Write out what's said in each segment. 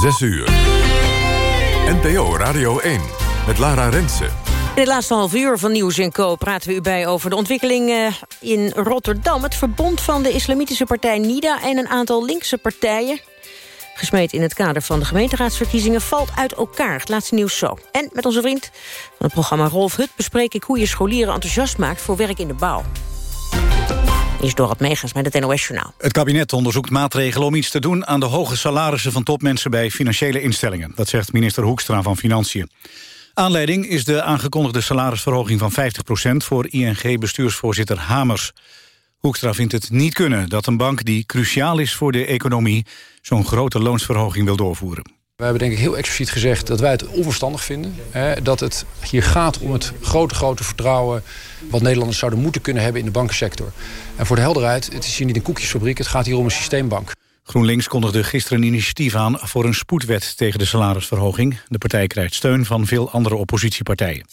6 uur. NPO Radio 1 met Lara Rensen. In het laatste half uur van Nieuws Co praten we u bij over de ontwikkeling eh, in Rotterdam. Het verbond van de islamitische partij NIDA en een aantal linkse partijen gesmeed in het kader van de gemeenteraadsverkiezingen... valt uit elkaar. Het laatste nieuws zo. En met onze vriend van het programma Rolf Hut... bespreek ik hoe je scholieren enthousiast maakt voor werk in de bouw. Is door het Meegas met het NOS-journaal. Het kabinet onderzoekt maatregelen om iets te doen... aan de hoge salarissen van topmensen bij financiële instellingen. Dat zegt minister Hoekstra van Financiën. Aanleiding is de aangekondigde salarisverhoging van 50% voor ING-bestuursvoorzitter Hamers. Hoekstra vindt het niet kunnen dat een bank die cruciaal is voor de economie... zo'n grote loonsverhoging wil doorvoeren. We hebben denk ik heel expliciet gezegd dat wij het onverstandig vinden. Hè, dat het hier gaat om het grote, grote vertrouwen... wat Nederlanders zouden moeten kunnen hebben in de bankensector. En voor de helderheid, het is hier niet een koekjesfabriek... het gaat hier om een systeembank. GroenLinks kondigde gisteren een initiatief aan voor een spoedwet tegen de salarisverhoging. De partij krijgt steun van veel andere oppositiepartijen.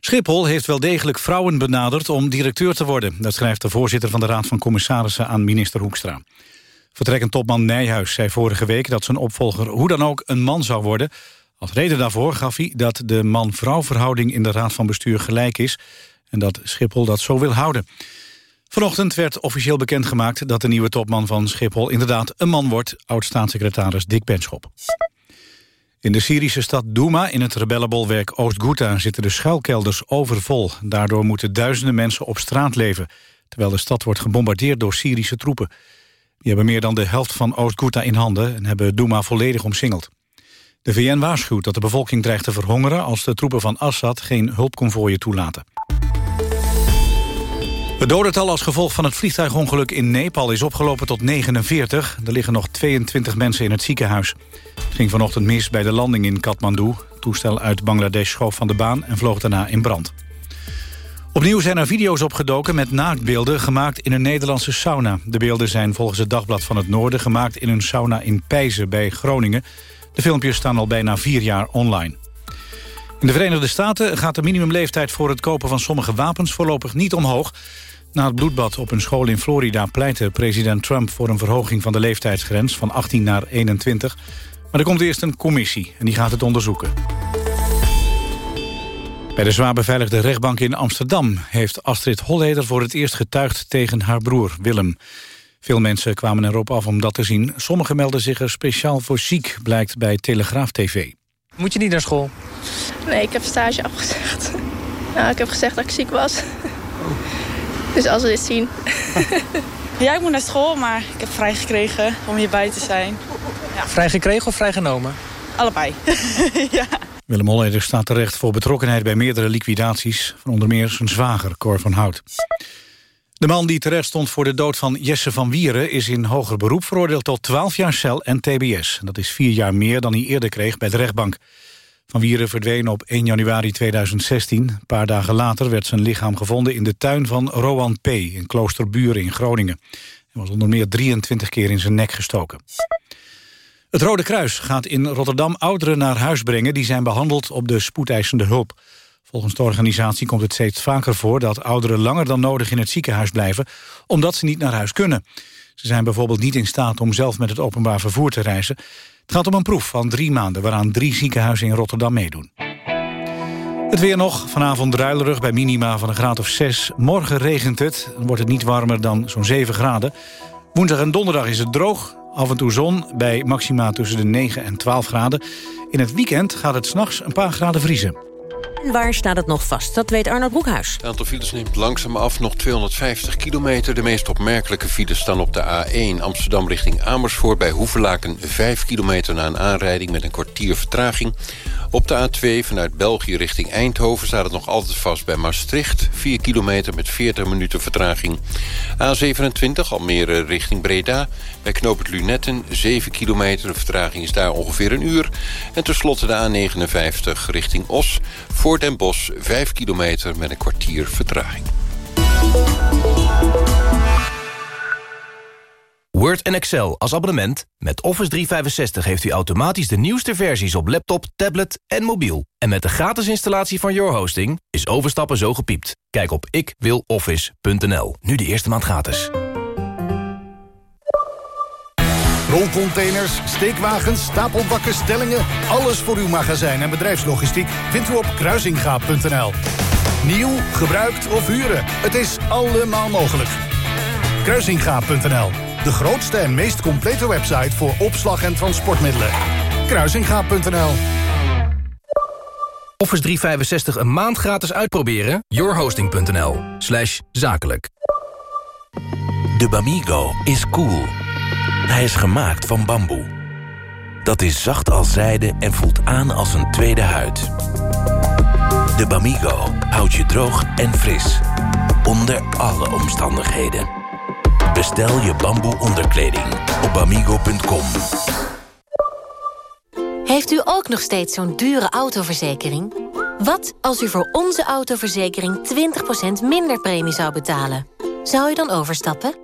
Schiphol heeft wel degelijk vrouwen benaderd om directeur te worden. Dat schrijft de voorzitter van de Raad van Commissarissen aan minister Hoekstra. Vertrekkend topman Nijhuis zei vorige week dat zijn opvolger hoe dan ook een man zou worden. Als reden daarvoor gaf hij dat de man-vrouw verhouding in de Raad van Bestuur gelijk is... en dat Schiphol dat zo wil houden. Vanochtend werd officieel bekendgemaakt dat de nieuwe topman van Schiphol inderdaad een man wordt, oud-staatssecretaris Dick Benschop. In de Syrische stad Douma, in het rebellenbolwerk Oost-Ghouta... zitten de schuilkelders overvol. Daardoor moeten duizenden mensen op straat leven... terwijl de stad wordt gebombardeerd door Syrische troepen. Die hebben meer dan de helft van Oost-Ghouta in handen... en hebben Douma volledig omsingeld. De VN waarschuwt dat de bevolking dreigt te verhongeren... als de troepen van Assad geen hulpconvooien toelaten. Het dodental als gevolg van het vliegtuigongeluk in Nepal is opgelopen tot 49. Er liggen nog 22 mensen in het ziekenhuis. Het ging vanochtend mis bij de landing in Kathmandu. Toestel uit Bangladesh schoof van de baan en vloog daarna in brand. Opnieuw zijn er video's opgedoken met naaktbeelden gemaakt in een Nederlandse sauna. De beelden zijn volgens het Dagblad van het Noorden gemaakt in een sauna in Pijzen bij Groningen. De filmpjes staan al bijna vier jaar online. In de Verenigde Staten gaat de minimumleeftijd voor het kopen van sommige wapens voorlopig niet omhoog. Na het bloedbad op een school in Florida pleitte president Trump voor een verhoging van de leeftijdsgrens van 18 naar 21. Maar er komt eerst een commissie en die gaat het onderzoeken. Bij de zwaar beveiligde rechtbank in Amsterdam heeft Astrid Holleder voor het eerst getuigd tegen haar broer Willem. Veel mensen kwamen erop af om dat te zien. Sommigen melden zich er speciaal voor ziek, blijkt bij Telegraaf TV. Moet je niet naar school? Nee, ik heb stage afgezegd. Nou, ik heb gezegd dat ik ziek was. Dus als we dit zien. ja, ik moet naar school, maar ik heb vrijgekregen om hierbij te zijn. Ja. Vrijgekregen of vrijgenomen? Allebei. ja. Willem Holleder staat terecht voor betrokkenheid bij meerdere liquidaties... van onder meer zijn zwager, Cor van Hout. De man die terecht stond voor de dood van Jesse van Wieren... is in hoger beroep veroordeeld tot 12 jaar cel en tbs. Dat is vier jaar meer dan hij eerder kreeg bij de rechtbank. Van Wieren verdween op 1 januari 2016. Een paar dagen later werd zijn lichaam gevonden in de tuin van Rowan P. in Kloosterburen in Groningen. Hij was onder meer 23 keer in zijn nek gestoken. Het Rode Kruis gaat in Rotterdam ouderen naar huis brengen... die zijn behandeld op de spoedeisende hulp. Volgens de organisatie komt het steeds vaker voor... dat ouderen langer dan nodig in het ziekenhuis blijven... omdat ze niet naar huis kunnen. Ze zijn bijvoorbeeld niet in staat om zelf met het openbaar vervoer te reizen. Het gaat om een proef van drie maanden... waaraan drie ziekenhuizen in Rotterdam meedoen. Het weer nog. Vanavond druilerig bij minima van een graad of 6. Morgen regent het. Dan wordt het niet warmer dan zo'n 7 graden. Woensdag en donderdag is het droog. Af en toe zon bij maxima tussen de 9 en 12 graden. In het weekend gaat het s'nachts een paar graden vriezen. Waar staat het nog vast? Dat weet Arnold Broekhuis. Het aantal files neemt langzaam af, nog 250 kilometer. De meest opmerkelijke files staan op de A1 Amsterdam richting Amersfoort... bij Hoevelaken 5 kilometer na een aanrijding met een kwartier vertraging. Op de A2 vanuit België richting Eindhoven staat het nog altijd vast bij Maastricht. 4 kilometer met 40 minuten vertraging. A27 Almere richting Breda. Bij knooppunt Lunetten 7 kilometer. De vertraging is daar ongeveer een uur. En tenslotte de A59 richting Os. Voor Den Bosch 5 kilometer met een kwartier vertraging. Word en Excel als abonnement. Met Office 365 heeft u automatisch de nieuwste versies op laptop, tablet en mobiel. En met de gratis installatie van Your Hosting is overstappen zo gepiept. Kijk op ikwiloffice.nl. Nu de eerste maand gratis. Rolcontainers, steekwagens, stapelbakken, stellingen... alles voor uw magazijn en bedrijfslogistiek vindt u op kruisingaap.nl. Nieuw, gebruikt of huren, het is allemaal mogelijk. Kruisingaap.nl, de grootste en meest complete website... voor opslag en transportmiddelen. Kruisingaap.nl Office 365 een maand gratis uitproberen? yourhosting.nl slash zakelijk. De Bamigo is cool. Hij is gemaakt van bamboe. Dat is zacht als zijde en voelt aan als een tweede huid. De Bamigo houdt je droog en fris. Onder alle omstandigheden. Bestel je bamboe onderkleding op bamigo.com. Heeft u ook nog steeds zo'n dure autoverzekering? Wat als u voor onze autoverzekering 20% minder premie zou betalen? Zou u dan overstappen?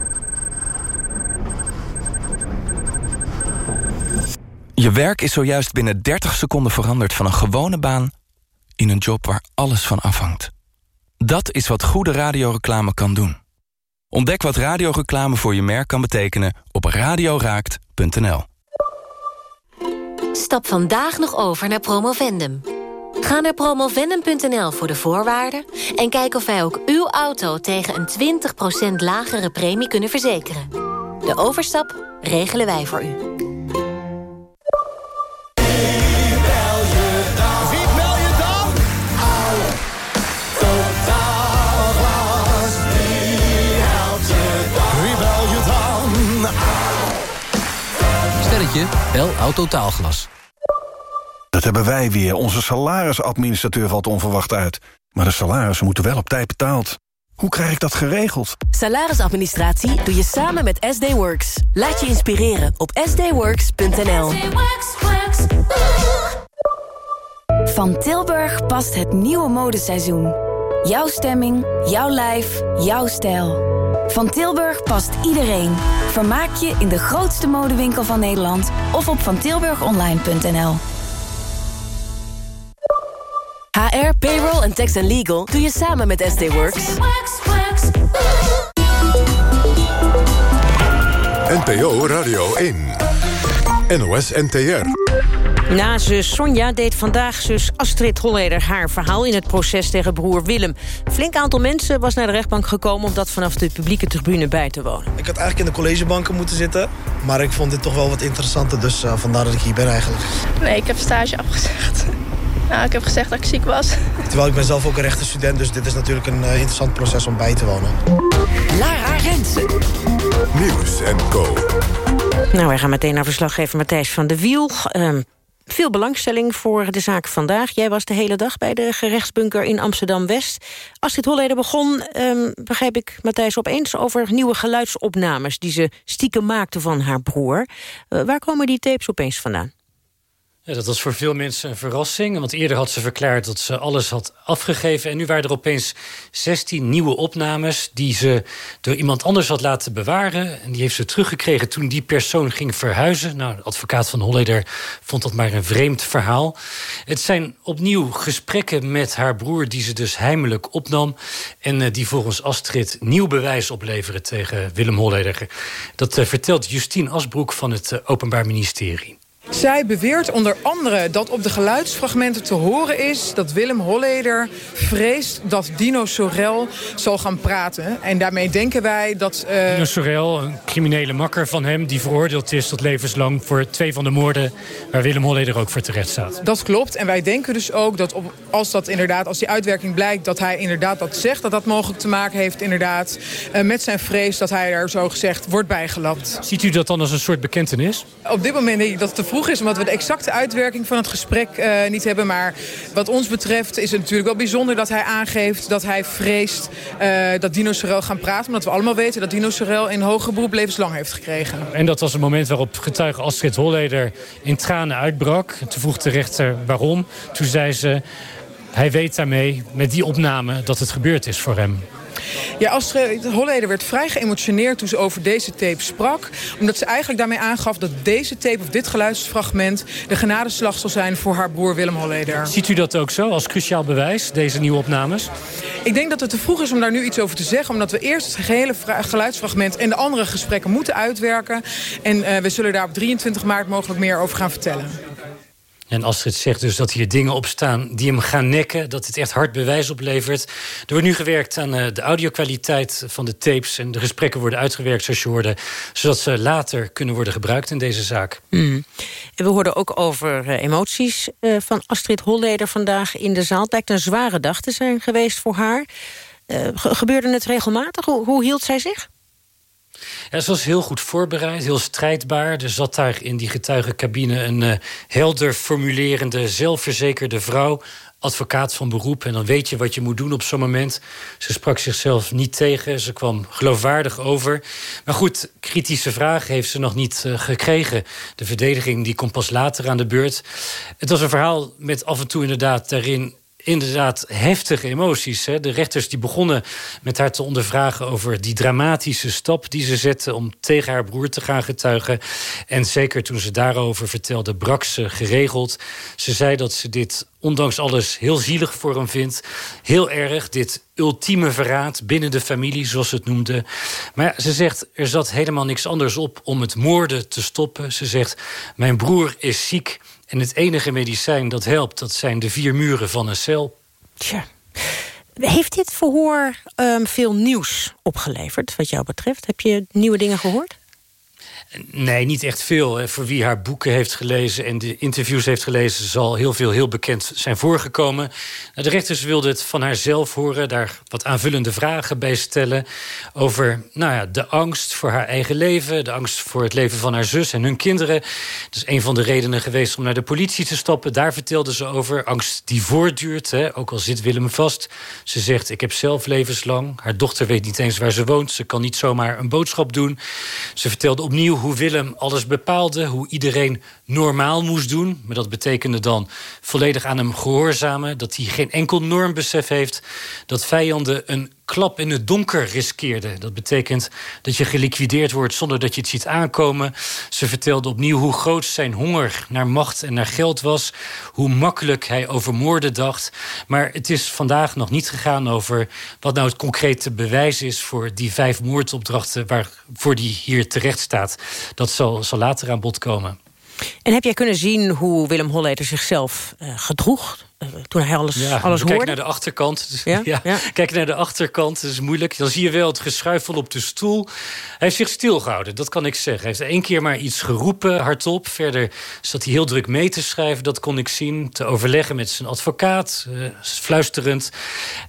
Je werk is zojuist binnen 30 seconden veranderd van een gewone baan in een job waar alles van afhangt. Dat is wat goede radioreclame kan doen. Ontdek wat radioreclame voor je merk kan betekenen op radioraakt.nl. Stap vandaag nog over naar Promovendum. Ga naar promovendum.nl voor de voorwaarden... en kijk of wij ook uw auto tegen een 20% lagere premie kunnen verzekeren. De overstap regelen wij voor u. Sterretje, bel Autotaalglas. Dat hebben wij weer. Onze salarisadministrateur valt onverwacht uit. Maar de salarissen moeten wel op tijd betaald. Hoe krijg ik dat geregeld? Salarisadministratie doe je samen met SD Works. Laat je inspireren op sdworks.nl. Van Tilburg past het nieuwe modeseizoen. Jouw stemming, jouw lijf, jouw stijl. Van Tilburg past iedereen. Vermaak je in de grootste modewinkel van Nederland of op vantilburgonline.nl. HR, payroll en tax and legal doe je samen met SD Works. NPO Radio 1. NOS NTR. Na zus Sonja deed vandaag zus Astrid Holleder haar verhaal... in het proces tegen broer Willem. Een flink aantal mensen was naar de rechtbank gekomen... om dat vanaf de publieke tribune bij te wonen. Ik had eigenlijk in de collegebanken moeten zitten. Maar ik vond dit toch wel wat interessanter. Dus uh, vandaar dat ik hier ben eigenlijk. Nee, ik heb stage afgezegd. Nou, ik heb gezegd dat ik ziek was. Terwijl ik ben zelf ook een rechtenstudent, dus dit is natuurlijk een uh, interessant proces om bij te wonen. Lara Rensen. Nieuws en Co. Nou, wij gaan meteen naar verslaggever Matthijs van de Wiel. Um, veel belangstelling voor de zaak vandaag. Jij was de hele dag bij de gerechtsbunker in Amsterdam-West. Als dit Holleder begon, um, begreep ik Matthijs opeens... over nieuwe geluidsopnames die ze stiekem maakte van haar broer. Uh, waar komen die tapes opeens vandaan? Dat was voor veel mensen een verrassing. Want eerder had ze verklaard dat ze alles had afgegeven. En nu waren er opeens 16 nieuwe opnames... die ze door iemand anders had laten bewaren. En die heeft ze teruggekregen toen die persoon ging verhuizen. Nou, de advocaat van Holleder vond dat maar een vreemd verhaal. Het zijn opnieuw gesprekken met haar broer... die ze dus heimelijk opnam. En uh, die volgens Astrid nieuw bewijs opleveren tegen Willem Holleder. Dat uh, vertelt Justine Asbroek van het uh, Openbaar Ministerie. Zij beweert onder andere dat op de geluidsfragmenten te horen is... dat Willem Holleder vreest dat Dino Sorel zal gaan praten. En daarmee denken wij dat... Uh... Dino Sorel, een criminele makker van hem... die veroordeeld is tot levenslang voor twee van de moorden... waar Willem Holleder ook voor terecht staat. Dat klopt. En wij denken dus ook dat op, als dat inderdaad, als die uitwerking blijkt... dat hij inderdaad dat zegt, dat dat mogelijk te maken heeft inderdaad... Uh, met zijn vrees dat hij er zo gezegd wordt bijgelapt. Ziet u dat dan als een soort bekentenis? Op dit moment denk ik dat het vroeg is... omdat we de exacte uitwerking van het gesprek uh, niet hebben. Maar wat ons betreft is het natuurlijk wel bijzonder dat hij aangeeft... dat hij vreest uh, dat Dino Sorel gaan praten. Omdat we allemaal weten dat Dino Sorel in hoger beroep levenslang heeft gekregen. En dat was het moment waarop getuige Astrid Holleder in tranen uitbrak. Toen vroeg de rechter waarom. Toen zei ze... Hij weet daarmee, met die opname, dat het gebeurd is voor hem. Ja, Astrid Holleder werd vrij geëmotioneerd toen ze over deze tape sprak. Omdat ze eigenlijk daarmee aangaf dat deze tape of dit geluidsfragment... de genadeslag zal zijn voor haar broer Willem Holleder. Ziet u dat ook zo als cruciaal bewijs, deze nieuwe opnames? Ik denk dat het te vroeg is om daar nu iets over te zeggen. Omdat we eerst het gehele geluidsfragment en de andere gesprekken moeten uitwerken. En uh, we zullen daar op 23 maart mogelijk meer over gaan vertellen. En Astrid zegt dus dat hier dingen op staan die hem gaan nekken. Dat het echt hard bewijs oplevert. Er wordt nu gewerkt aan uh, de audiokwaliteit van de tapes. En de gesprekken worden uitgewerkt, zoals je. Zodat ze later kunnen worden gebruikt in deze zaak. Mm. En we hoorden ook over uh, emoties uh, van Astrid Holleder vandaag in de zaal. Het lijkt een zware dag te zijn geweest voor haar. gebeurde het regelmatig? Hoe hield zij zich? Ja, ze was heel goed voorbereid, heel strijdbaar. Er zat daar in die getuigencabine een uh, helder formulerende, zelfverzekerde vrouw advocaat van beroep. En dan weet je wat je moet doen op zo'n moment. Ze sprak zichzelf niet tegen. Ze kwam geloofwaardig over. Maar goed, kritische vragen heeft ze nog niet uh, gekregen. De verdediging die komt pas later aan de beurt. Het was een verhaal met af en toe inderdaad daarin inderdaad heftige emoties. Hè. De rechters die begonnen met haar te ondervragen over die dramatische stap die ze zette om tegen haar broer te gaan getuigen. En zeker toen ze daarover vertelde, brak ze geregeld. Ze zei dat ze dit ondanks alles heel zielig voor hem vindt. Heel erg, dit ultieme verraad binnen de familie, zoals ze het noemde. Maar ze zegt, er zat helemaal niks anders op om het moorden te stoppen. Ze zegt, mijn broer is ziek en het enige medicijn dat helpt... dat zijn de vier muren van een cel. Tja. Heeft dit verhoor um, veel nieuws opgeleverd, wat jou betreft? Heb je nieuwe dingen gehoord? Nee, niet echt veel. Voor wie haar boeken heeft gelezen en de interviews heeft gelezen... zal heel veel heel bekend zijn voorgekomen. De rechters wilden het van haarzelf horen... daar wat aanvullende vragen bij stellen... over nou ja, de angst voor haar eigen leven... de angst voor het leven van haar zus en hun kinderen. Dat is een van de redenen geweest om naar de politie te stappen. Daar vertelde ze over. Angst die voortduurt, hè, ook al zit Willem vast. Ze zegt, ik heb zelf levenslang. Haar dochter weet niet eens waar ze woont. Ze kan niet zomaar een boodschap doen. Ze vertelde opnieuw hoe Willem alles bepaalde, hoe iedereen normaal moest doen. Maar dat betekende dan volledig aan hem gehoorzamen, dat hij geen enkel normbesef heeft, dat vijanden een klap in het donker riskeerden. Dat betekent dat je geliquideerd wordt zonder dat je het ziet aankomen. Ze vertelde opnieuw hoe groot zijn honger naar macht en naar geld was. Hoe makkelijk hij over moorden dacht. Maar het is vandaag nog niet gegaan over wat nou het concrete bewijs is voor die vijf moordopdrachten waarvoor die hier terecht staat. Dat zal, zal later aan bod komen. En heb jij kunnen zien hoe Willem Holleder zichzelf uh, gedroeg uh, toen hij alles, ja, alles hoorde? Kijk naar de achterkant. Dus, ja? ja? Ja. Kijk naar de achterkant, dat is moeilijk. Dan zie je wel het geschuifel op de stoel. Hij heeft zich stilgehouden, dat kan ik zeggen. Hij heeft één keer maar iets geroepen, hardop. Verder zat hij heel druk mee te schrijven, dat kon ik zien. Te overleggen met zijn advocaat, uh, fluisterend.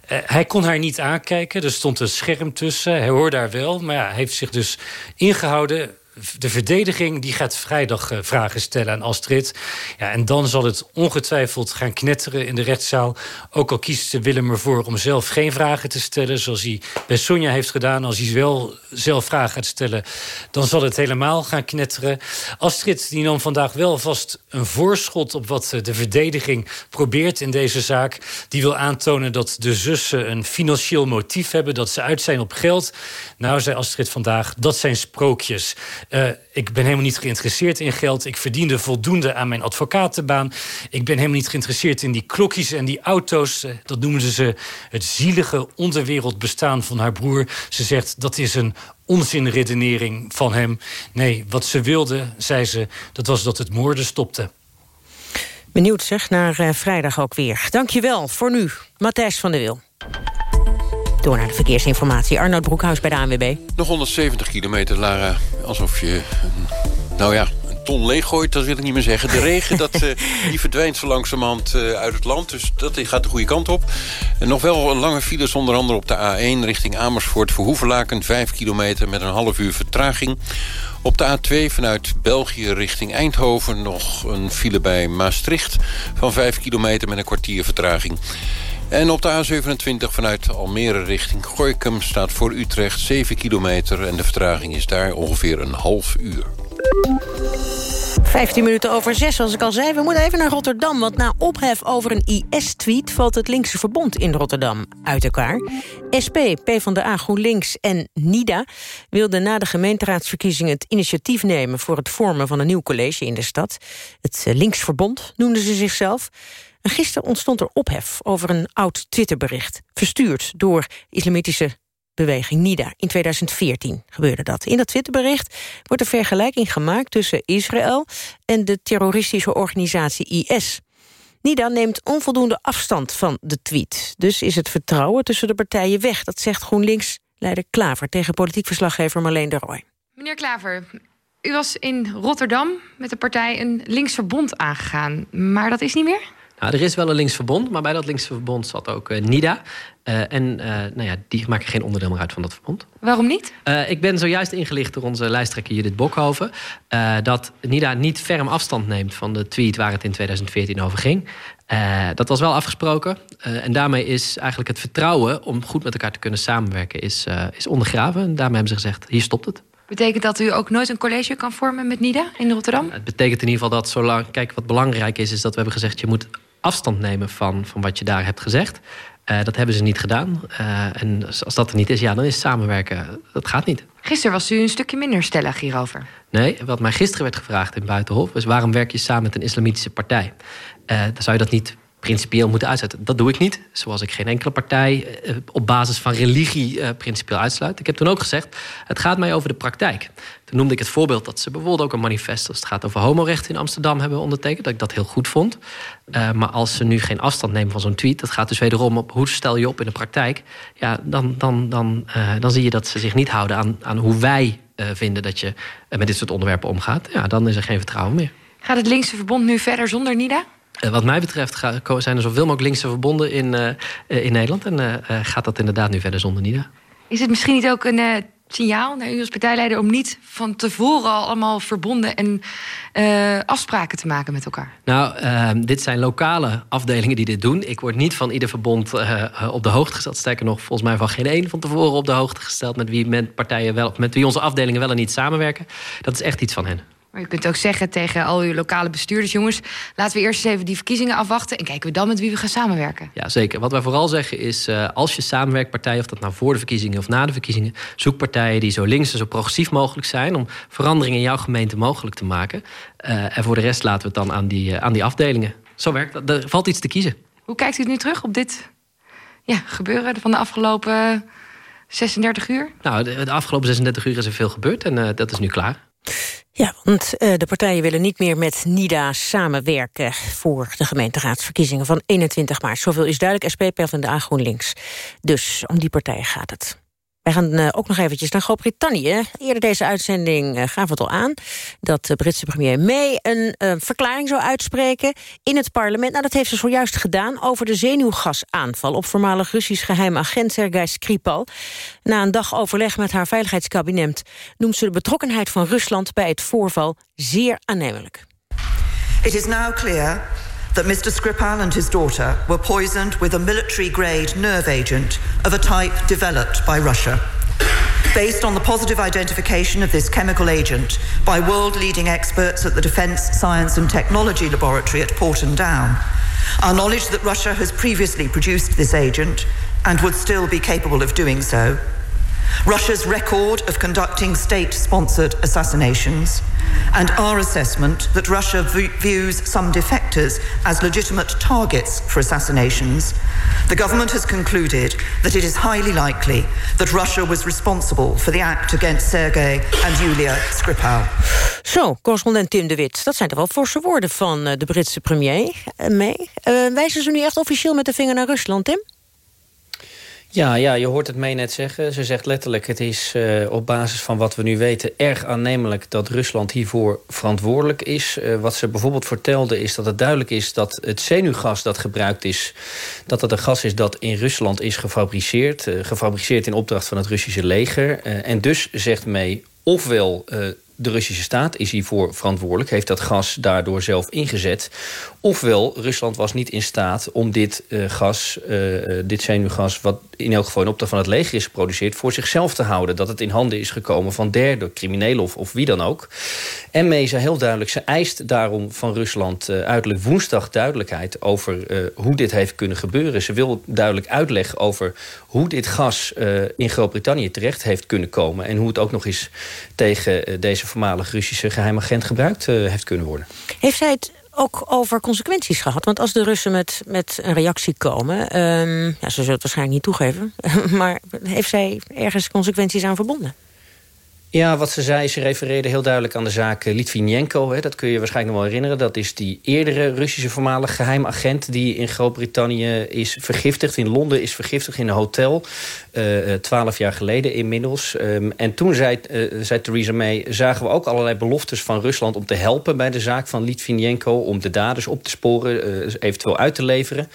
hij kon haar niet aankijken, er stond een scherm tussen. Hij hoorde haar wel, maar ja, hij heeft zich dus ingehouden de verdediging die gaat vrijdag uh, vragen stellen aan Astrid. Ja, en dan zal het ongetwijfeld gaan knetteren in de rechtszaal. Ook al kiest Willem ervoor om zelf geen vragen te stellen... zoals hij bij Sonja heeft gedaan. Als hij wel zelf vragen gaat stellen, dan zal het helemaal gaan knetteren. Astrid die nam vandaag wel vast een voorschot... op wat de verdediging probeert in deze zaak. Die wil aantonen dat de zussen een financieel motief hebben... dat ze uit zijn op geld. Nou, zei Astrid vandaag, dat zijn sprookjes... Uh, ik ben helemaal niet geïnteresseerd in geld. Ik verdiende voldoende aan mijn advocatenbaan. Ik ben helemaal niet geïnteresseerd in die klokjes en die auto's. Uh, dat noemen ze het zielige onderwereldbestaan van haar broer. Ze zegt dat is een onzinredenering van hem. Nee, wat ze wilde, zei ze, dat was dat het moorden stopte. Benieuwd zeg, naar uh, vrijdag ook weer. Dankjewel voor nu, Matthijs van der Wil. Door naar de verkeersinformatie. Arnoud Broekhuis bij de ANWB. Nog 170 kilometer, Lara. Alsof je, nou ja, een ton leeggooit, dat wil ik niet meer zeggen. De regen, dat, uh, die verdwijnt zo langzamerhand uh, uit het land. Dus dat gaat de goede kant op. En nog wel een lange files, onder andere op de A1 richting Amersfoort... voor Hoevelaken, 5 kilometer met een half uur vertraging. Op de A2 vanuit België richting Eindhoven... nog een file bij Maastricht van 5 kilometer met een kwartier vertraging. En op de A27 vanuit Almere richting Gooikum staat voor Utrecht 7 kilometer... en de vertraging is daar ongeveer een half uur. 15 minuten over 6, zoals ik al zei. We moeten even naar Rotterdam, want na ophef over een IS-tweet... valt het linkse verbond in Rotterdam uit elkaar. SP, PvdA, GroenLinks en NIDA wilden na de gemeenteraadsverkiezingen... het initiatief nemen voor het vormen van een nieuw college in de stad. Het eh, linksverbond noemden ze zichzelf. En gisteren ontstond er ophef over een oud Twitterbericht... verstuurd door islamitische beweging NIDA. In 2014 gebeurde dat. In dat Twitterbericht wordt een vergelijking gemaakt... tussen Israël en de terroristische organisatie IS. NIDA neemt onvoldoende afstand van de tweet. Dus is het vertrouwen tussen de partijen weg. Dat zegt GroenLinks-leider Klaver... tegen politiek verslaggever Marleen de Rooij. Meneer Klaver, u was in Rotterdam met de partij een linksverbond aangegaan. Maar dat is niet meer? Nou, er is wel een linksverbond, maar bij dat linksverbond zat ook uh, NIDA. Uh, en uh, nou ja, die maken geen onderdeel meer uit van dat verbond. Waarom niet? ik ben zojuist ingelicht door onze lijsttrekker Judith Bokhoven... dat NIDA niet ferm afstand neemt van de tweet waar het in 2014 over ging. dat was wel afgesproken. en daarmee is eigenlijk het vertrouwen om goed met elkaar te kunnen samenwerken... is, is ondergraven. En daarmee hebben ze gezegd, hier stopt het. Betekent dat u ook nooit een college kan vormen met NIDA in Rotterdam? Het betekent in ieder geval dat zolang... Kijk, wat belangrijk is, is dat we hebben gezegd... je moet afstand nemen van, van wat je daar hebt gezegd. Uh, dat hebben ze niet gedaan. Uh, en als dat er niet is, ja, dan is samenwerken. Dat gaat niet. Gisteren was u een stukje minder stellig hierover. Nee, wat mij gisteren werd gevraagd in Buitenhof... is waarom werk je samen met een islamitische partij? Uh, dan zou je dat niet principieel moeten uitzetten. Dat doe ik niet, zoals ik geen enkele partij eh, op basis van religie uh, principieel uitsluit. Ik heb toen ook gezegd, het gaat mij over de praktijk. Toen noemde ik het voorbeeld dat ze bijvoorbeeld ook een manifest... als het gaat over homorechten in Amsterdam hebben ondertekend... dat ik dat heel goed vond. Uh, maar als ze nu geen afstand nemen van zo'n tweet... dat gaat dus wederom op hoe stel je op in de praktijk... Ja, dan, dan, dan, dan zie je dat ze zich niet houden aan, aan hoe wij vinden... dat je met dit soort onderwerpen omgaat. Ja, dan is er geen vertrouwen meer. Gaat het linkse verbond nu verder zonder NIDA? Uh, wat mij betreft zijn er zoveel mogelijk linkse verbonden in, uh, in Nederland. En uh, gaat dat inderdaad nu verder zonder NIDA. Is het misschien niet ook een signaal naar u als partijleider... om niet van tevoren al allemaal verbonden en afspraken te maken met elkaar? Nou, ehm, dit zijn lokale afdelingen die dit doen. Ik word niet van ieder verbond op de hoogte gesteld. Sterker nog, volgens mij van geen één van tevoren op de hoogte gesteld... met wie, met partijen wel, met wie onze afdelingen wel en niet samenwerken. Dat is echt iets van hen. Maar je kunt ook zeggen tegen al uw lokale bestuurders... jongens, laten we eerst eens even die verkiezingen afwachten... en kijken we dan met wie we gaan samenwerken. Ja, zeker. Wat wij vooral zeggen is... Uh, als je samenwerkt partijen, of dat nou voor de verkiezingen of na de verkiezingen... zoek partijen die zo links en zo progressief mogelijk zijn... om veranderingen in jouw gemeente mogelijk te maken. Uh, en voor de rest laten we het dan aan die, uh, aan die afdelingen. Zo werkt dat. Er valt iets te kiezen. Hoe kijkt u nu terug op dit ja, gebeuren van de afgelopen 36 uur? Nou, de, de afgelopen 36 uur is er veel gebeurd en dat is nu klaar. Ja, want uh, de partijen willen niet meer met NIDA samenwerken... voor de gemeenteraadsverkiezingen van 21 maart. Zoveel is duidelijk, SP, PvdA, GroenLinks. Dus om die partijen gaat het. Wij gaan uh, ook nog eventjes naar Groot-Brittannië. Eerder deze uitzending uh, gaven we het al aan... dat de Britse premier May een uh, verklaring zou uitspreken in het parlement. Nou, dat heeft ze zojuist gedaan over de zenuwgasaanval... op voormalig Russisch geheim agent Sergei Skripal. Na een dag overleg met haar veiligheidskabinet... noemt ze de betrokkenheid van Rusland bij het voorval zeer aannemelijk. It is now clear that Mr. Skripal and his daughter were poisoned with a military grade nerve agent of a type developed by Russia. Based on the positive identification of this chemical agent by world leading experts at the Defence Science and Technology Laboratory at Porton Down, our knowledge that Russia has previously produced this agent and would still be capable of doing so, Russia's record of conducting state sponsored assassinations, and our assessment that Russia v- views some defectors as legitimate targets for assassinations, the government has concluded that it is highly likely that Russia was responsible for the act against Sergei and Yulia Skripal. Zo, correspondent Tim de Wit. Dat zijn toch wel forse woorden van uh, de Britse premier uh, mee. Uh, wijzen ze nu echt officieel met de vinger naar Rusland, Tim? Ja, ja, je hoort het mee net zeggen. Ze zegt letterlijk, het is uh, op basis van wat we nu weten... erg aannemelijk dat Rusland hiervoor verantwoordelijk is. Uh, wat ze bijvoorbeeld vertelde is dat het duidelijk is... dat het zenuwgas dat gebruikt is... dat dat een gas is dat in Rusland is gefabriceerd. Uh, gefabriceerd in opdracht van het Russische leger. en dus zegt mee ofwel de Russische staat is hiervoor verantwoordelijk... heeft dat gas daardoor zelf ingezet. Ofwel, Rusland was niet in staat om dit uh, gas, uh, dit zenuwgas... wat in elk geval in opdracht van het leger is geproduceerd... voor zichzelf te houden. Dat het in handen is gekomen van derden, criminelen of, of wie dan ook. En mee heel duidelijk, ze eist daarom van Rusland... Uiterlijk woensdag duidelijkheid over hoe dit heeft kunnen gebeuren. Ze wil duidelijk uitleg over hoe dit gas in Groot-Brittannië terecht heeft kunnen komen... en hoe het ook nog eens tegen deze voormalig Russische geheime agent gebruikt heeft kunnen worden. Heeft zij het ook over consequenties gehad? Want als de Russen met, met een reactie komen... Um, ja, ze zullen het waarschijnlijk niet toegeven... maar heeft zij ergens consequenties aan verbonden? Ja, wat ze zei, ze refereerde heel duidelijk aan de zaak Litvinenko. Hè, dat kun je, waarschijnlijk nog wel herinneren. Dat is die eerdere Russische voormalig geheimagent... die in Groot-Brittannië is vergiftigd, in Londen is vergiftigd in een hotel. Twaalf uh, jaar geleden inmiddels. Um, en toen zei, zei Theresa May... zagen we ook allerlei beloftes van Rusland om te helpen... bij de zaak van Litvinenko, om de daders op te sporen... Eventueel uit te leveren.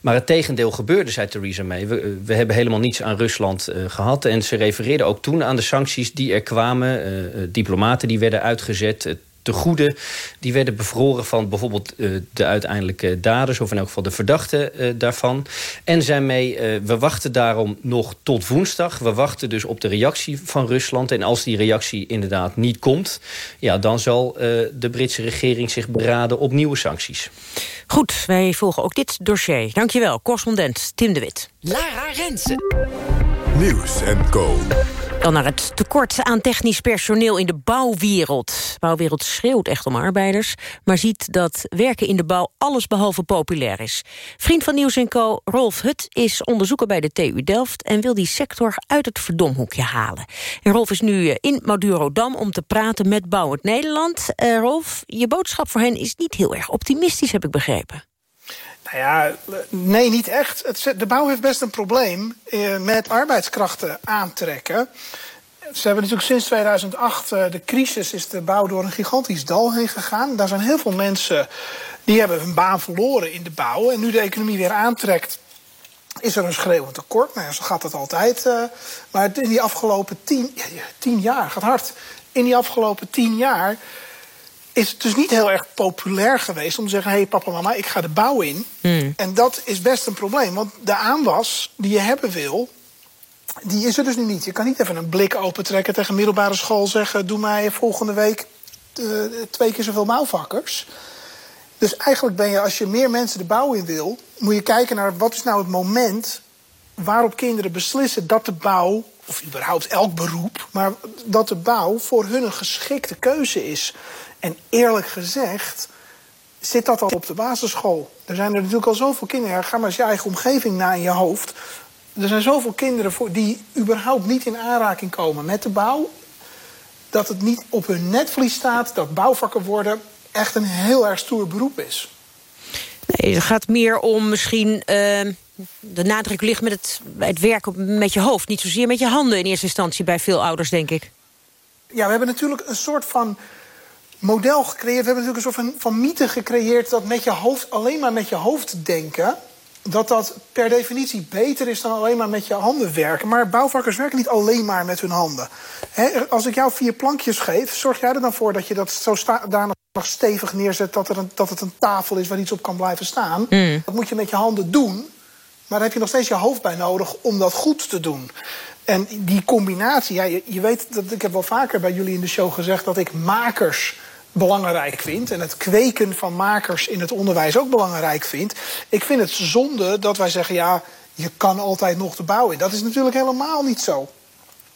Maar het tegendeel gebeurde, zei Theresa May. We, we hebben helemaal niets aan Rusland gehad. En ze refereerde ook toen aan de sancties die er kwamen kwamen. Uh, diplomaten die werden uitgezet. De goede die werden bevroren van bijvoorbeeld uh, de uiteindelijke daders... of in elk geval de verdachten uh, daarvan. En zijn mee, we wachten daarom nog tot woensdag. We wachten dus op de reactie van Rusland. En als die reactie inderdaad niet komt... Ja, dan zal de Britse regering zich beraden op nieuwe sancties. Goed, wij volgen ook dit dossier. Dankjewel, correspondent Tim de Wit. Lara Rensen. Nieuws en Co. Dan naar het tekort aan technisch personeel in de bouwwereld. Bouwwereld schreeuwt echt om arbeiders... maar ziet dat werken in de bouw allesbehalve populair is. Vriend van Nieuws Co, Rolf Hut, is onderzoeker bij de TU Delft... en wil die sector uit het verdomhoekje halen. En Rolf is nu in Madurodam om te praten met Bouwend Nederland. Uh, Rolf, je boodschap voor hen is niet heel erg optimistisch, heb ik begrepen. Nou ja, nee, niet echt. De bouw heeft best een probleem eh, met arbeidskrachten aantrekken. Ze hebben natuurlijk sinds 2008, eh, de crisis, is de bouw door een gigantisch dal heen gegaan. Daar zijn heel veel mensen die hebben hun baan verloren in de bouw. En nu de economie weer aantrekt, is er een schreeuwend tekort. Nou ja, zo gaat het altijd. Uh, maar in die afgelopen tien, tien jaar, gaat hard. In die afgelopen tien jaar is het dus niet heel erg populair geweest om te zeggen: hé hey, papa, mama, ik ga de bouw in. Hmm. En dat is best een probleem, want de aanwas die je hebben wil, die is er dus nu niet. Je kan niet even een blik opentrekken tegen middelbare school zeggen: doe mij volgende week uh, twee keer zoveel bouwvakkers. Dus eigenlijk ben je, als je meer mensen de bouw in wil, moet je kijken naar wat is nou het moment waarop kinderen beslissen dat de bouw, of überhaupt elk beroep, maar dat de bouw voor hun een geschikte keuze is. En eerlijk gezegd zit dat al op de basisschool. Er zijn er natuurlijk al zoveel kinderen. Ga maar eens je eigen omgeving na in je hoofd. Er zijn zoveel kinderen voor die überhaupt niet in aanraking komen met de bouw. Dat het niet op hun netvlies staat dat bouwvakken worden echt een heel erg stoer beroep is. Nee, het gaat meer om misschien... Uh, de nadruk ligt met het, het werken met je hoofd. Niet zozeer met je handen in eerste instantie bij veel ouders, denk ik. Ja, we hebben natuurlijk een soort van model gecreëerd. We hebben natuurlijk een soort van, van mythe gecreëerd dat met je hoofd, alleen maar met je hoofd denken. Dat dat per definitie beter is dan alleen maar met je handen werken. Maar bouwvakkers werken niet alleen maar met hun handen. als ik jou vier plankjes geef, zorg jij er dan voor dat je dat zo daarna nog stevig neerzet dat, er een, dat het een tafel is waar iets op kan blijven staan. Mm. Dat moet je met je handen doen. Maar daar heb je nog steeds je hoofd bij nodig om dat goed te doen. En die combinatie, ja, je, je weet dat ik heb wel vaker bij jullie in de show gezegd dat ik makers belangrijk vind... en het kweken van makers in het onderwijs ook belangrijk vind... ik vind het zonde dat wij zeggen, ja, je kan altijd nog de bouw in. Dat is natuurlijk helemaal niet zo.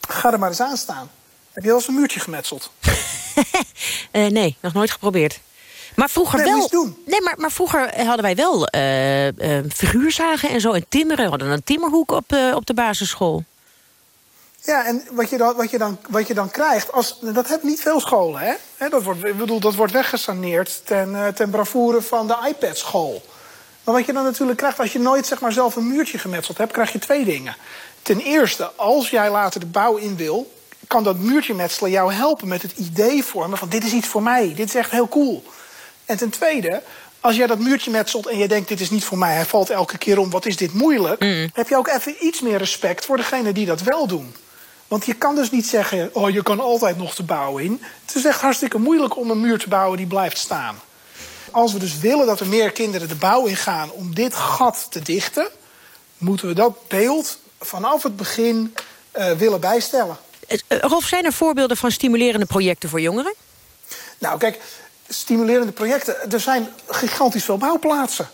Ga er maar eens aan staan. Heb je wel eens een muurtje gemetseld? uh, nee, nog nooit geprobeerd. Maar vroeger nee, wel. Doen. Nee, maar, maar vroeger hadden wij wel uh, uh, figuurzagen en zo en timmeren. We hadden een timmerhoek op, op de basisschool. Ja, en wat je dan, wat je dan, wat je dan krijgt, als, dat hebben niet veel scholen, hè? Dat, wordt, ik bedoel, dat wordt weggesaneerd ten, ten bravoure van de iPad-school. Maar wat je dan natuurlijk krijgt als je nooit zeg maar, zelf een muurtje gemetseld hebt, krijg je twee dingen. Ten eerste, als jij later de bouw in wil, kan dat muurtje metselen jou helpen met het idee vormen van dit is iets voor mij, dit is echt heel cool. En ten tweede, als jij dat muurtje metselt en je denkt dit is niet voor mij, hij valt elke keer om, wat is dit moeilijk, heb je ook even iets meer respect voor degene die dat wel doen. Want je kan dus niet zeggen, oh je kan altijd nog de bouw in. Het is echt hartstikke moeilijk om een muur te bouwen die blijft staan. Als we dus willen dat er meer kinderen de bouw ingaan om dit gat te dichten, moeten we dat beeld vanaf het begin uh, willen bijstellen. Uh, Rolf, zijn er voorbeelden van stimulerende projecten voor jongeren? Nou, kijk, stimulerende projecten. Er zijn gigantisch veel bouwplaatsen.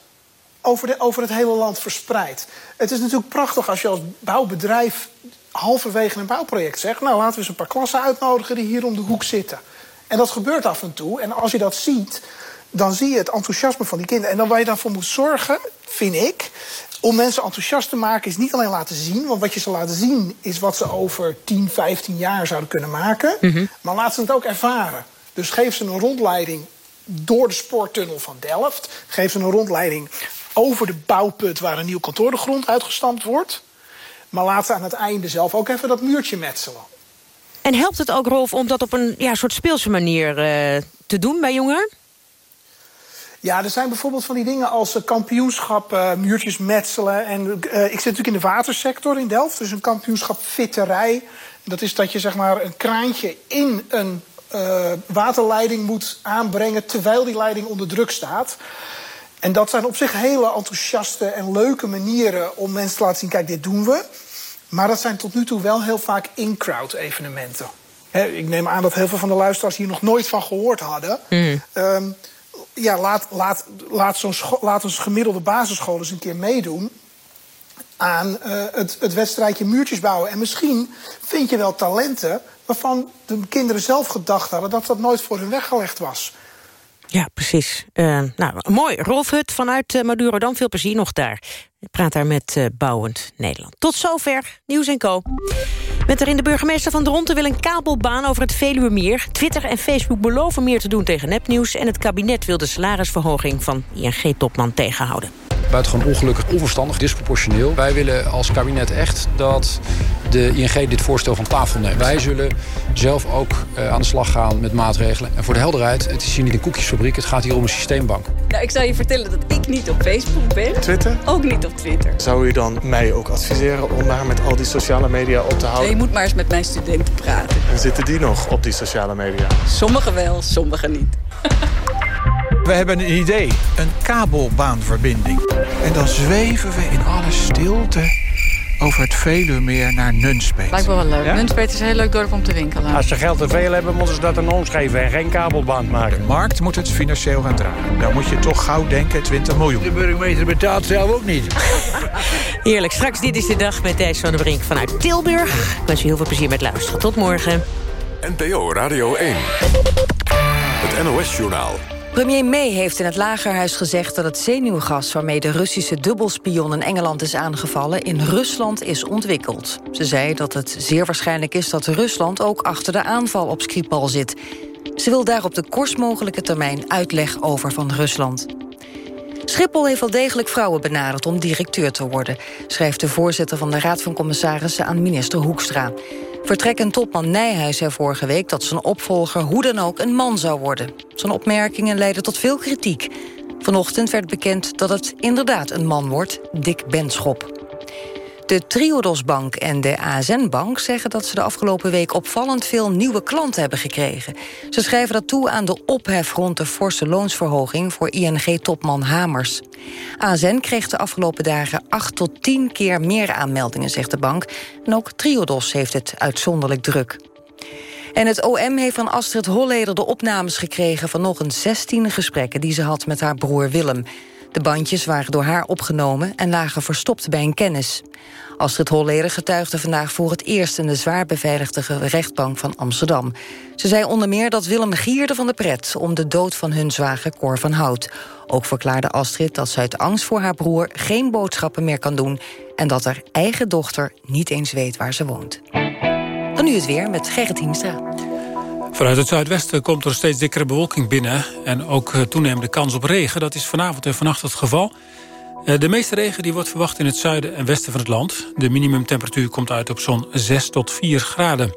Over, de, over het hele land verspreid. Het is natuurlijk prachtig als je als bouwbedrijf halverwege een bouwproject zegt... nou, laten we eens een paar klassen uitnodigen die hier om de hoek zitten. En dat gebeurt af en toe. En als je dat ziet, dan zie je het enthousiasme van die kinderen. En dan waar je daarvoor moet zorgen, vind ik... om mensen enthousiast te maken is niet alleen laten zien... want wat je ze laten zien is wat ze over 10, 15 jaar zouden kunnen maken... Mhm. maar laat ze het ook ervaren. Dus geef ze een rondleiding door de spoortunnel van Delft. Geef ze een rondleiding over de bouwput waar een nieuw kantoor de grond uitgestampt wordt. Maar laat ze aan het einde zelf ook even dat muurtje metselen. En helpt het ook, Rolf, om dat op een ja, soort speelse manier uh, te doen bij jongeren? Ja, er zijn bijvoorbeeld van die dingen als uh, kampioenschap, uh, muurtjes metselen. En ik zit natuurlijk in de watersector in Delft. Dus een kampioenschap fitterij. Dat is dat je zeg maar een kraantje in een uh, waterleiding moet aanbrengen terwijl die leiding onder druk staat. En dat zijn op zich hele enthousiaste en leuke manieren om mensen te laten zien: kijk, dit doen we. Maar dat zijn tot nu toe wel heel vaak in-crowd evenementen. He, ik neem aan dat heel veel van de luisteraars hier nog nooit van gehoord hadden. Mm. Um, ja, laat, laat, laat, zo'n laat ons gemiddelde basisschool eens een keer meedoen aan uh, het, het wedstrijdje muurtjes bouwen. En misschien vind je wel talenten waarvan de kinderen zelf gedacht hadden dat dat nooit voor hun weggelegd was. Ja, precies. Uh, nou, mooi. Rolf Hut vanuit uh, Maduro, dan veel plezier nog daar. Ik praat daar met uh, Bouwend Nederland. Tot zover, Nieuws en Co. Met erin de burgemeester van Dronten wil een kabelbaan over het Veluwemeer. Twitter en Facebook beloven meer te doen tegen nepnieuws... en het kabinet wil de salarisverhoging van ING-topman tegenhouden. Buitengewoon ongelukkig, onverstandig, disproportioneel. Wij willen als kabinet echt dat de ING dit voorstel van tafel neemt. Wij zullen zelf ook uh, aan de slag gaan met maatregelen. En voor de helderheid, het is hier niet een koekjesfabriek, het gaat hier om een systeembank. Nou, ik zou je vertellen dat ik niet op Facebook ben. Twitter? Ook niet op Twitter. Zou u dan mij ook adviseren om daar met al die sociale media op te houden? Nee, je moet maar eens met mijn studenten praten. En zitten die nog op die sociale media? Sommigen wel, sommigen niet. We hebben een idee, een kabelbaanverbinding. En dan zweven we in alle stilte over het Veluwemeer naar Nunspeet. Lijkt me wel leuk. Ja? Nunspeet is een heel leuk dorp om te winkelen. Als ze geld te veel hebben, moeten ze dat aan ons geven en geen kabelbaan maken. De markt moet het financieel gaan dragen. Dan moet je toch gauw denken 20 miljoen. De burgemeester betaalt zelf ook niet. Heerlijk. Straks dit is de dag met Thijs van der Brink vanuit Tilburg. Ik wens je heel veel plezier met luisteren. Tot morgen. NPO Radio 1. Het NOS-journaal. Premier May heeft in het Lagerhuis gezegd dat het zenuwgas... waarmee de Russische dubbelspion in Engeland is aangevallen... in Rusland is ontwikkeld. Ze zei dat het zeer waarschijnlijk is dat Rusland... ook achter de aanval op Skripal zit. Ze wil daar op de kortst mogelijke termijn uitleg over van Rusland. Schiphol heeft wel degelijk vrouwen benaderd om directeur te worden... schrijft de voorzitter van de Raad van Commissarissen aan minister Hoekstra. Vertrekkend topman Nijhuis zei vorige week dat zijn opvolger hoe dan ook een man zou worden. Zijn opmerkingen leidden tot veel kritiek. Vanochtend werd bekend dat het inderdaad een man wordt, Dick Benschop. De Triodos Bank en de ASN Bank zeggen dat ze de afgelopen week opvallend veel nieuwe klanten hebben gekregen. Ze schrijven dat toe aan de ophef rond de forse loonsverhoging voor ING-topman Hamers. ASN kreeg de afgelopen dagen 8 tot 10 keer meer aanmeldingen, zegt de bank. En ook Triodos heeft het uitzonderlijk druk. En het OM heeft van Astrid Holleder de opnames gekregen... van nog een 16 gesprekken die ze had met haar broer Willem. De bandjes waren door haar opgenomen en lagen verstopt bij een kennis. Astrid Holleder getuigde vandaag voor het eerst... in de zwaar beveiligde rechtbank van Amsterdam. Ze zei onder meer dat Willem gierde van de pret... om de dood van hun zwager Cor van Hout. Ook verklaarde Astrid dat ze uit angst voor haar broer... geen boodschappen meer kan doen... en dat haar eigen dochter niet eens weet waar ze woont. Dan nu het weer met Gerrit Hiemstra. Vanuit het zuidwesten komt er steeds dikkere bewolking binnen... en ook toenemende kans op regen. Dat is vanavond en vannacht het geval. Eh, de meeste regen die wordt verwacht in het zuiden en westen van het land. De minimumtemperatuur komt uit op zo'n 6 tot 4 graden.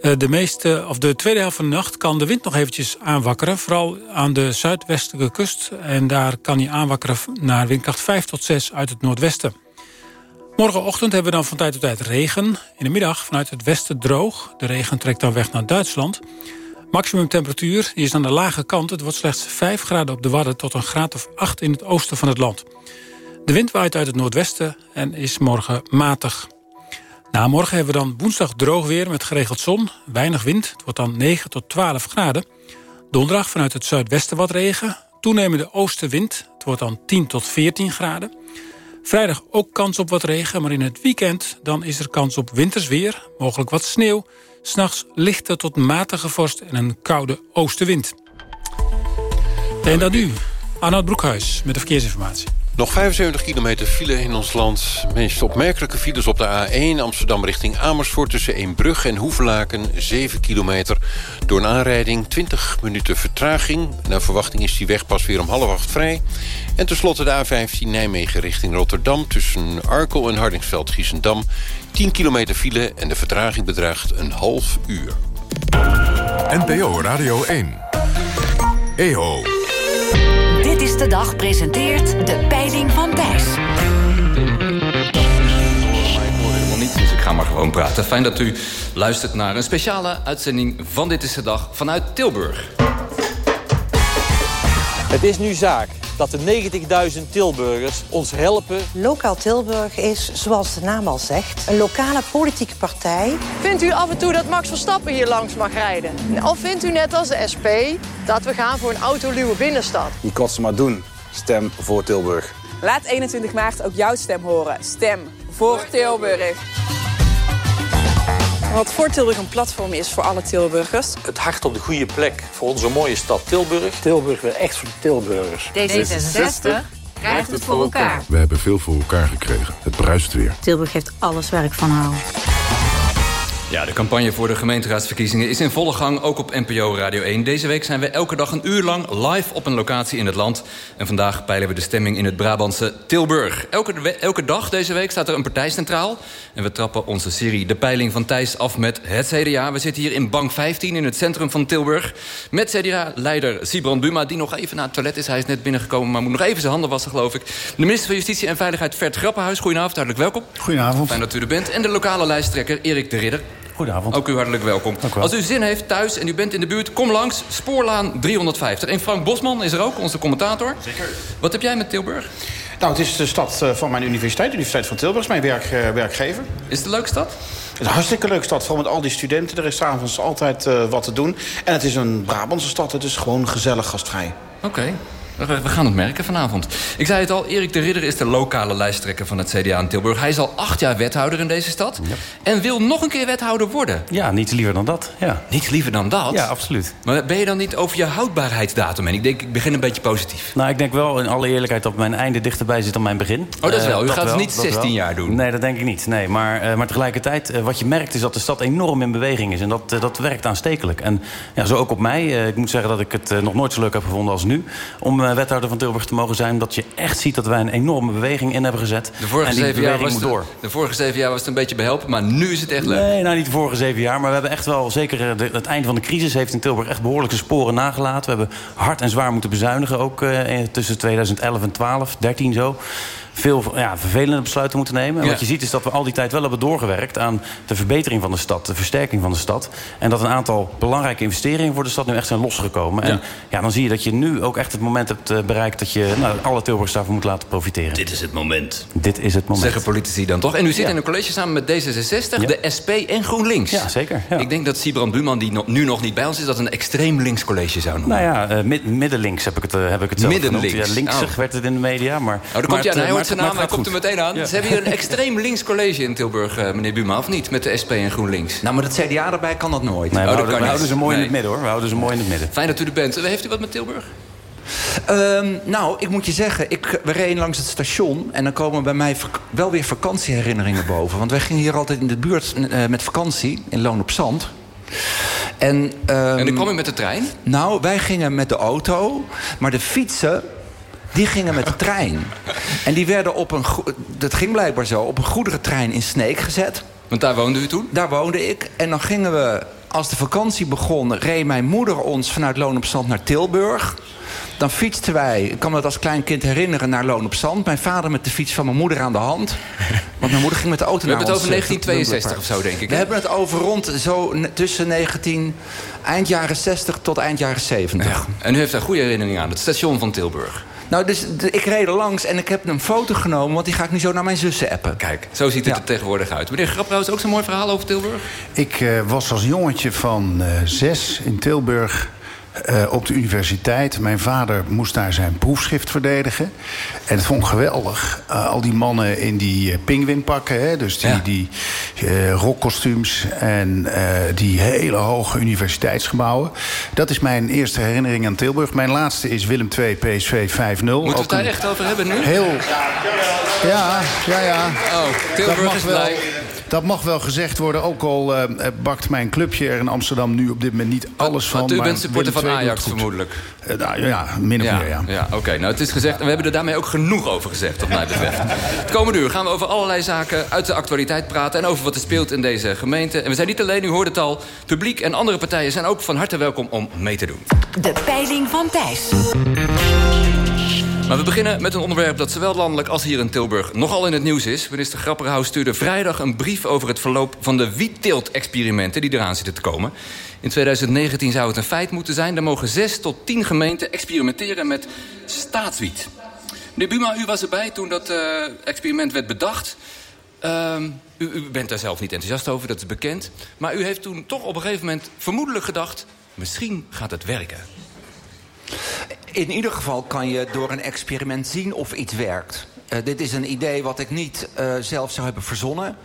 Eh, de, meeste, of de tweede helft van de nacht kan de wind nog eventjes aanwakkeren. Vooral aan de zuidwestelijke kust. En daar kan hij aanwakkeren naar windkracht 5 tot 6 uit het noordwesten. Morgenochtend hebben we dan van tijd tot tijd regen. In de middag vanuit het westen droog. De regen trekt dan weg naar Duitsland. Maximum temperatuur is aan de lage kant. Het wordt slechts 5 graden op de Wadden tot een graad of 8 in het oosten van het land. De wind waait uit het noordwesten en is morgen matig. Na morgen hebben we dan woensdag droog weer met geregeld zon. Weinig wind, het wordt dan 9 tot 12 graden. Donderdag vanuit het zuidwesten wat regen. Toenemende oostenwind, het wordt dan 10 tot 14 graden. Vrijdag ook kans op wat regen, maar in het weekend dan is er kans op wintersweer. Mogelijk wat sneeuw. S'nachts lichte tot matige vorst en een koude oostenwind. En dan nu, Arnoud Broekhuis met de verkeersinformatie. Nog 75 kilometer file in ons land. Meest opmerkelijke files op de A1 Amsterdam richting Amersfoort... tussen Eembrug en Hoevelaken, 7 kilometer. Door een aanrijding 20 minuten vertraging. Naar verwachting is die weg pas weer om half acht vrij. En tenslotte de A15 Nijmegen richting Rotterdam... tussen Arkel en Hardingsveld-Giessendam. 10 kilometer file en de vertraging bedraagt een half uur. NPO Radio 1. EO. Dit is de dag presenteert de peiling van Thijs. dus ik ga maar gewoon praten. Fijn dat u luistert naar een speciale uitzending van Dit is de Dag vanuit Tilburg. Het is nu zaak dat de 90.000 Tilburgers ons helpen. Lokaal Tilburg is, zoals de naam al zegt, een lokale politieke partij. Vindt u af en toe dat Max Verstappen hier langs mag rijden? Of vindt u net als de SP dat we gaan voor een autoluwe binnenstad? Die kost maar doen. Stem voor Tilburg. Laat 21 maart ook jouw stem horen. Stem voor Tilburg. Wat voor Tilburg een platform is voor alle Tilburgers. Het hart op de goede plek voor onze mooie stad Tilburg. Tilburg weer echt voor de Tilburgers. D66 krijgt het voor elkaar. We hebben veel voor elkaar gekregen. Het bruist weer. Tilburg heeft alles waar ik van hou. Ja, de campagne voor de gemeenteraadsverkiezingen is in volle gang, ook op NPO Radio 1. Deze week zijn we elke dag een uur lang live op een locatie in het land. En vandaag peilen we de stemming in het Brabantse Tilburg. Elke, elke dag deze week staat er een partij centraal. En we trappen onze serie De Peiling van Thijs af met het CDA. We zitten hier in bank 15 in het centrum van Tilburg. Met CDA-leider Sibrand Buma, die nog even naar het toilet is. Hij is net binnengekomen, maar moet nog even zijn handen wassen, geloof ik. De minister van Justitie en Veiligheid, Vert Grappenhuis. Goedenavond, hartelijk welkom. Goedenavond. Fijn dat u er bent. En de lokale lijsttrekker Erik de Ridder. Goedenavond. Ook u hartelijk welkom. Als u zin heeft thuis en u bent in de buurt, kom langs. Spoorlaan 350. En Frank Bosman is er ook, onze commentator. Zeker. Wat heb jij met Tilburg? Nou, het is de stad eh, van mijn universiteit. De Universiteit van Tilburg is mijn werk, uh, werkgever. Is het een leuke stad? Het is een hartstikke leuke stad, vooral met al die studenten. Er is s'avonds altijd uh, wat te doen. En het is een Brabantse stad, het is gewoon gezellig gastvrij. Oké. Okay. We gaan het merken vanavond. Ik zei het al, Erik de Ridder is de lokale lijsttrekker van het CDA in Tilburg. Hij is al acht jaar wethouder in deze stad. Ja. En wil nog een keer wethouder worden. Ja, niets liever dan dat. Ja. Niets liever dan dat? Ja, absoluut. Maar ben je dan niet over je houdbaarheidsdatum heen? Ik denk, ik begin een beetje positief. Nou, ik denk wel in alle eerlijkheid dat mijn einde dichterbij zit dan mijn begin. Oh, dat is wel. U uh, gaat het niet 16 wel. jaar doen? Nee, dat denk ik niet. Nee, maar, uh, maar tegelijkertijd, uh, wat je merkt is dat de stad enorm in beweging is. En dat, dat werkt aanstekelijk. En ja, zo ook op mij. ik moet zeggen dat ik het nog nooit zo leuk heb gevonden als nu. Om wethouder van Tilburg te mogen zijn... dat je echt ziet dat wij een enorme beweging in hebben gezet. De vorige, en die zeven, jaar was moet door. De, de vorige zeven jaar was het een beetje behelpen, maar nu is het echt leuk. Nee, nou niet de vorige zeven jaar. Maar we hebben echt wel, zeker de, het einde van de crisis... heeft in Tilburg echt behoorlijke sporen nagelaten. We hebben hard en zwaar moeten bezuinigen. Ook uh, tussen 2011 en 12, 13 zo veel ja, vervelende besluiten moeten nemen. En Ja. wat je ziet is dat we al die tijd wel hebben doorgewerkt... aan de verbetering van de stad, de versterking van de stad. En dat een aantal belangrijke investeringen voor de stad nu echt zijn losgekomen. En ja, dan zie je dat je nu ook echt het moment hebt eh, bereikt... dat je nou, alle Tilburgers daarvan moet laten profiteren. Dit is het moment. Dit is het moment. Zeggen politici dan toch? En u zit Ja. in een college samen met D66, Ja. de SP en GroenLinks. Ja, zeker. Ja. Ik denk dat Sibrand Buman, die nu nog niet bij ons is... dat een extreem links college zou noemen. Nou ja, mid- middenlinks heb ik het, eh, heb ik het zelf Middenlinks. genoemd. Ja, linksig Oh. werd het in de media. Maar, Oh, daar maar komt hij het, aan. Maar zijn het- naam, maar hij het komt er meteen aan. Ja. Ze hebben hier een extreem links college in Tilburg, eh, meneer Buma, of niet? Met de SP en GroenLinks. Nou, met het CDA erbij kan dat nooit. Nee, we, Oh, dat houden, kan we houden ze mooi in het midden, hoor. We houden ze mooi in het midden. Fijn dat u er bent. Eh, Heeft u wat met Tilburg? Ehm, nou, ik moet je zeggen, ik, we reden langs het station... en dan komen bij mij wel weer vakantieherinneringen boven. Want wij gingen hier altijd in de buurt eh, met vakantie, in Loon op Zand. En, ehm, En dan kom je met de trein? Nou, wij gingen met de auto, maar de fietsen... Die gingen met de trein. En die werden op een... Dat ging blijkbaar zo. Op een goederentrein in Sneek gezet. Want daar woonde u toen? Daar woonde ik. En dan gingen we... Als de vakantie begon, reed mijn moeder ons vanuit Loon op Zand naar Tilburg. Dan fietsten wij, ik kan me dat als klein kind herinneren, naar Loon op Zand. Mijn vader met de fiets van mijn moeder aan de hand. Want mijn moeder ging met de auto We naar hebben het over eh, 1962 of zo, denk ik. We hebben het over rond zo tussen 19... eind jaren 60 tot eind jaren 70. En u heeft daar goede herinneringen aan, het station van Tilburg. Nou, dus ik reed er langs en ik heb een foto genomen... want die ga ik nu zo naar mijn zussen appen. Kijk, zo ziet het er tegenwoordig uit. Meneer Grapperhaus, ook zo'n mooi verhaal over Tilburg? Ik eh, was als jongetje van eh, zes in Tilburg eh, op de universiteit. Mijn vader moest daar zijn proefschrift verdedigen. En het vond ik geweldig. Eh, al die mannen in die uh, pinguïnpakken. Hè, dus die, die eh, rockkostuums en die hele hoge universiteitsgebouwen. Dat is mijn eerste herinnering aan Tilburg. Mijn laatste is Willem II PSV 5-0. Moeten we het daar echt over hebben nu? Heel... Ja, ja, ja. Oh, Tilburg is wel, blij. Dat mag wel gezegd worden. Ook al eh, bakt mijn clubje er in Amsterdam nu op dit moment niet alles van. Want u maar bent supporter van Ajax vermoedelijk. Eh, nou, ja, min of meer, ja. Ja, oké. Nou, het is gezegd. En we hebben er daarmee ook genoeg over gezegd, wat mij betreft. Het komende uur gaan we over allerlei zaken uit de actualiteit praten... en over wat er speelt in deze gemeente. En we zijn niet alleen, u hoort het al... publiek en andere partijen zijn ook van harte welkom om mee te doen. De peiling van Thijs. Maar we beginnen met een onderwerp dat zowel landelijk als hier in Tilburg nogal in het nieuws is. Minister Grapperhaus stuurde vrijdag een brief over het verloop van de wietteelt-experimenten die eraan zitten te komen. In 2019 zou het een feit moeten zijn. Er mogen zes tot tien gemeenten experimenteren met staatswiet. Meneer Buma, u was erbij toen dat eh, experiment werd bedacht. Ehm, u, u bent daar zelf niet enthousiast over, dat is bekend. Maar u heeft toen toch op een gegeven moment vermoedelijk gedacht... misschien gaat het werken. In ieder geval kan je door een experiment zien of iets werkt. Eh, dit is een idee wat ik niet eh, zelf zou hebben verzonnen.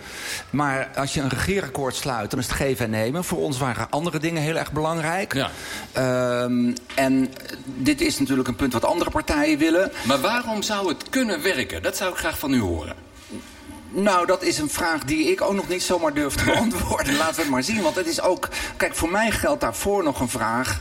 Maar als je een regeerakkoord sluit, dan is het geven en nemen. Voor ons waren andere dingen heel erg belangrijk. Ehm, en dit is natuurlijk een punt wat andere partijen willen. Maar waarom zou het kunnen werken? Dat zou ik graag van u horen. Nou, dat is een vraag die ik ook nog niet zomaar durf te beantwoorden. Laten we het maar zien. Want het is ook... Kijk, voor mij geldt daarvoor nog een vraag...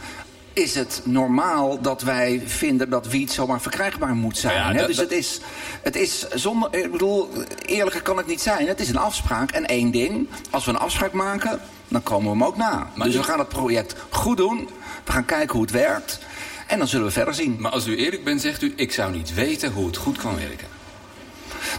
Is het normaal dat wij vinden dat wiet zomaar verkrijgbaar moet zijn? Ja, hè? dus het is, het is zonder... Ik bedoel, eerlijker kan het niet zijn. Het is een afspraak. En één ding, als we een afspraak maken, dan komen we hem ook na. dus we gaan het project goed doen. We gaan kijken hoe het werkt. En dan zullen we verder zien. Maar als u eerlijk bent, zegt u... ik zou niet weten hoe het goed kan werken.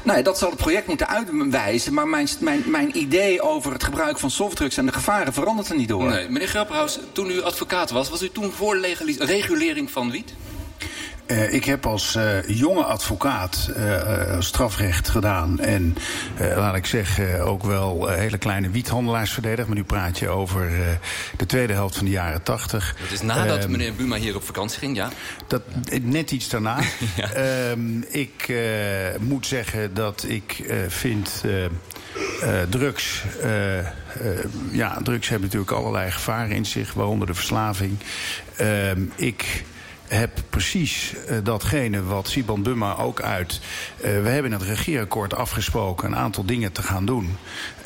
Nee, dat zal het project moeten uitwijzen. Maar mijn, mijn, mijn idee over het gebruik van softdrugs en de gevaren verandert er niet door. Nee, meneer Grapperhaus, toen u advocaat was... was u toen voor regulering van wiet? Eh, ik heb als eh, jonge advocaat eh, strafrecht gedaan. En laat ik zeggen, ook wel hele kleine wiethandelaars verdedigd. Maar nu praat je over de tweede helft van de jaren tachtig. Het is nadat Ehm, meneer Buma hier op vakantie ging, ja? Dat, net iets daarna. Ehm, ik moet zeggen dat ik vind drugs... ja, drugs hebben natuurlijk allerlei gevaren in zich, waaronder de verslaving. Ehm, ik heb precies eh, datgene wat Siban Buma ook uit. Eh, we hebben in het regeerakkoord afgesproken een aantal dingen te gaan doen.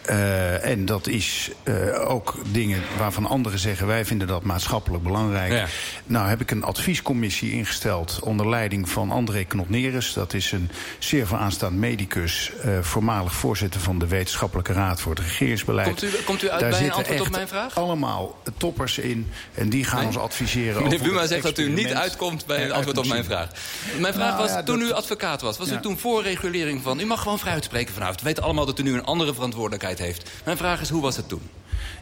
Eh, en dat is eh, ook dingen waarvan anderen zeggen... wij vinden dat maatschappelijk belangrijk. Ja. Nou heb ik een adviescommissie ingesteld... onder leiding van André Knotneres. Dat is een zeer vooraanstaand medicus... eh, voormalig voorzitter van de Wetenschappelijke Raad voor het Regeringsbeleid. Komt u, komt u uit Daar bij een antwoord op mijn vraag? allemaal toppers in. En die gaan Nee. ons adviseren Meneer Buma zegt dat u niet uitkomt bij een antwoord op mijn vraag. Mijn vraag Nou was, ja, toen dat- u advocaat was... was u toen voor regulering van... u mag gewoon vrij uitspreken vanavond. We weten allemaal dat u nu een andere verantwoordelijkheid heeft. Mijn vraag is, hoe was het toen?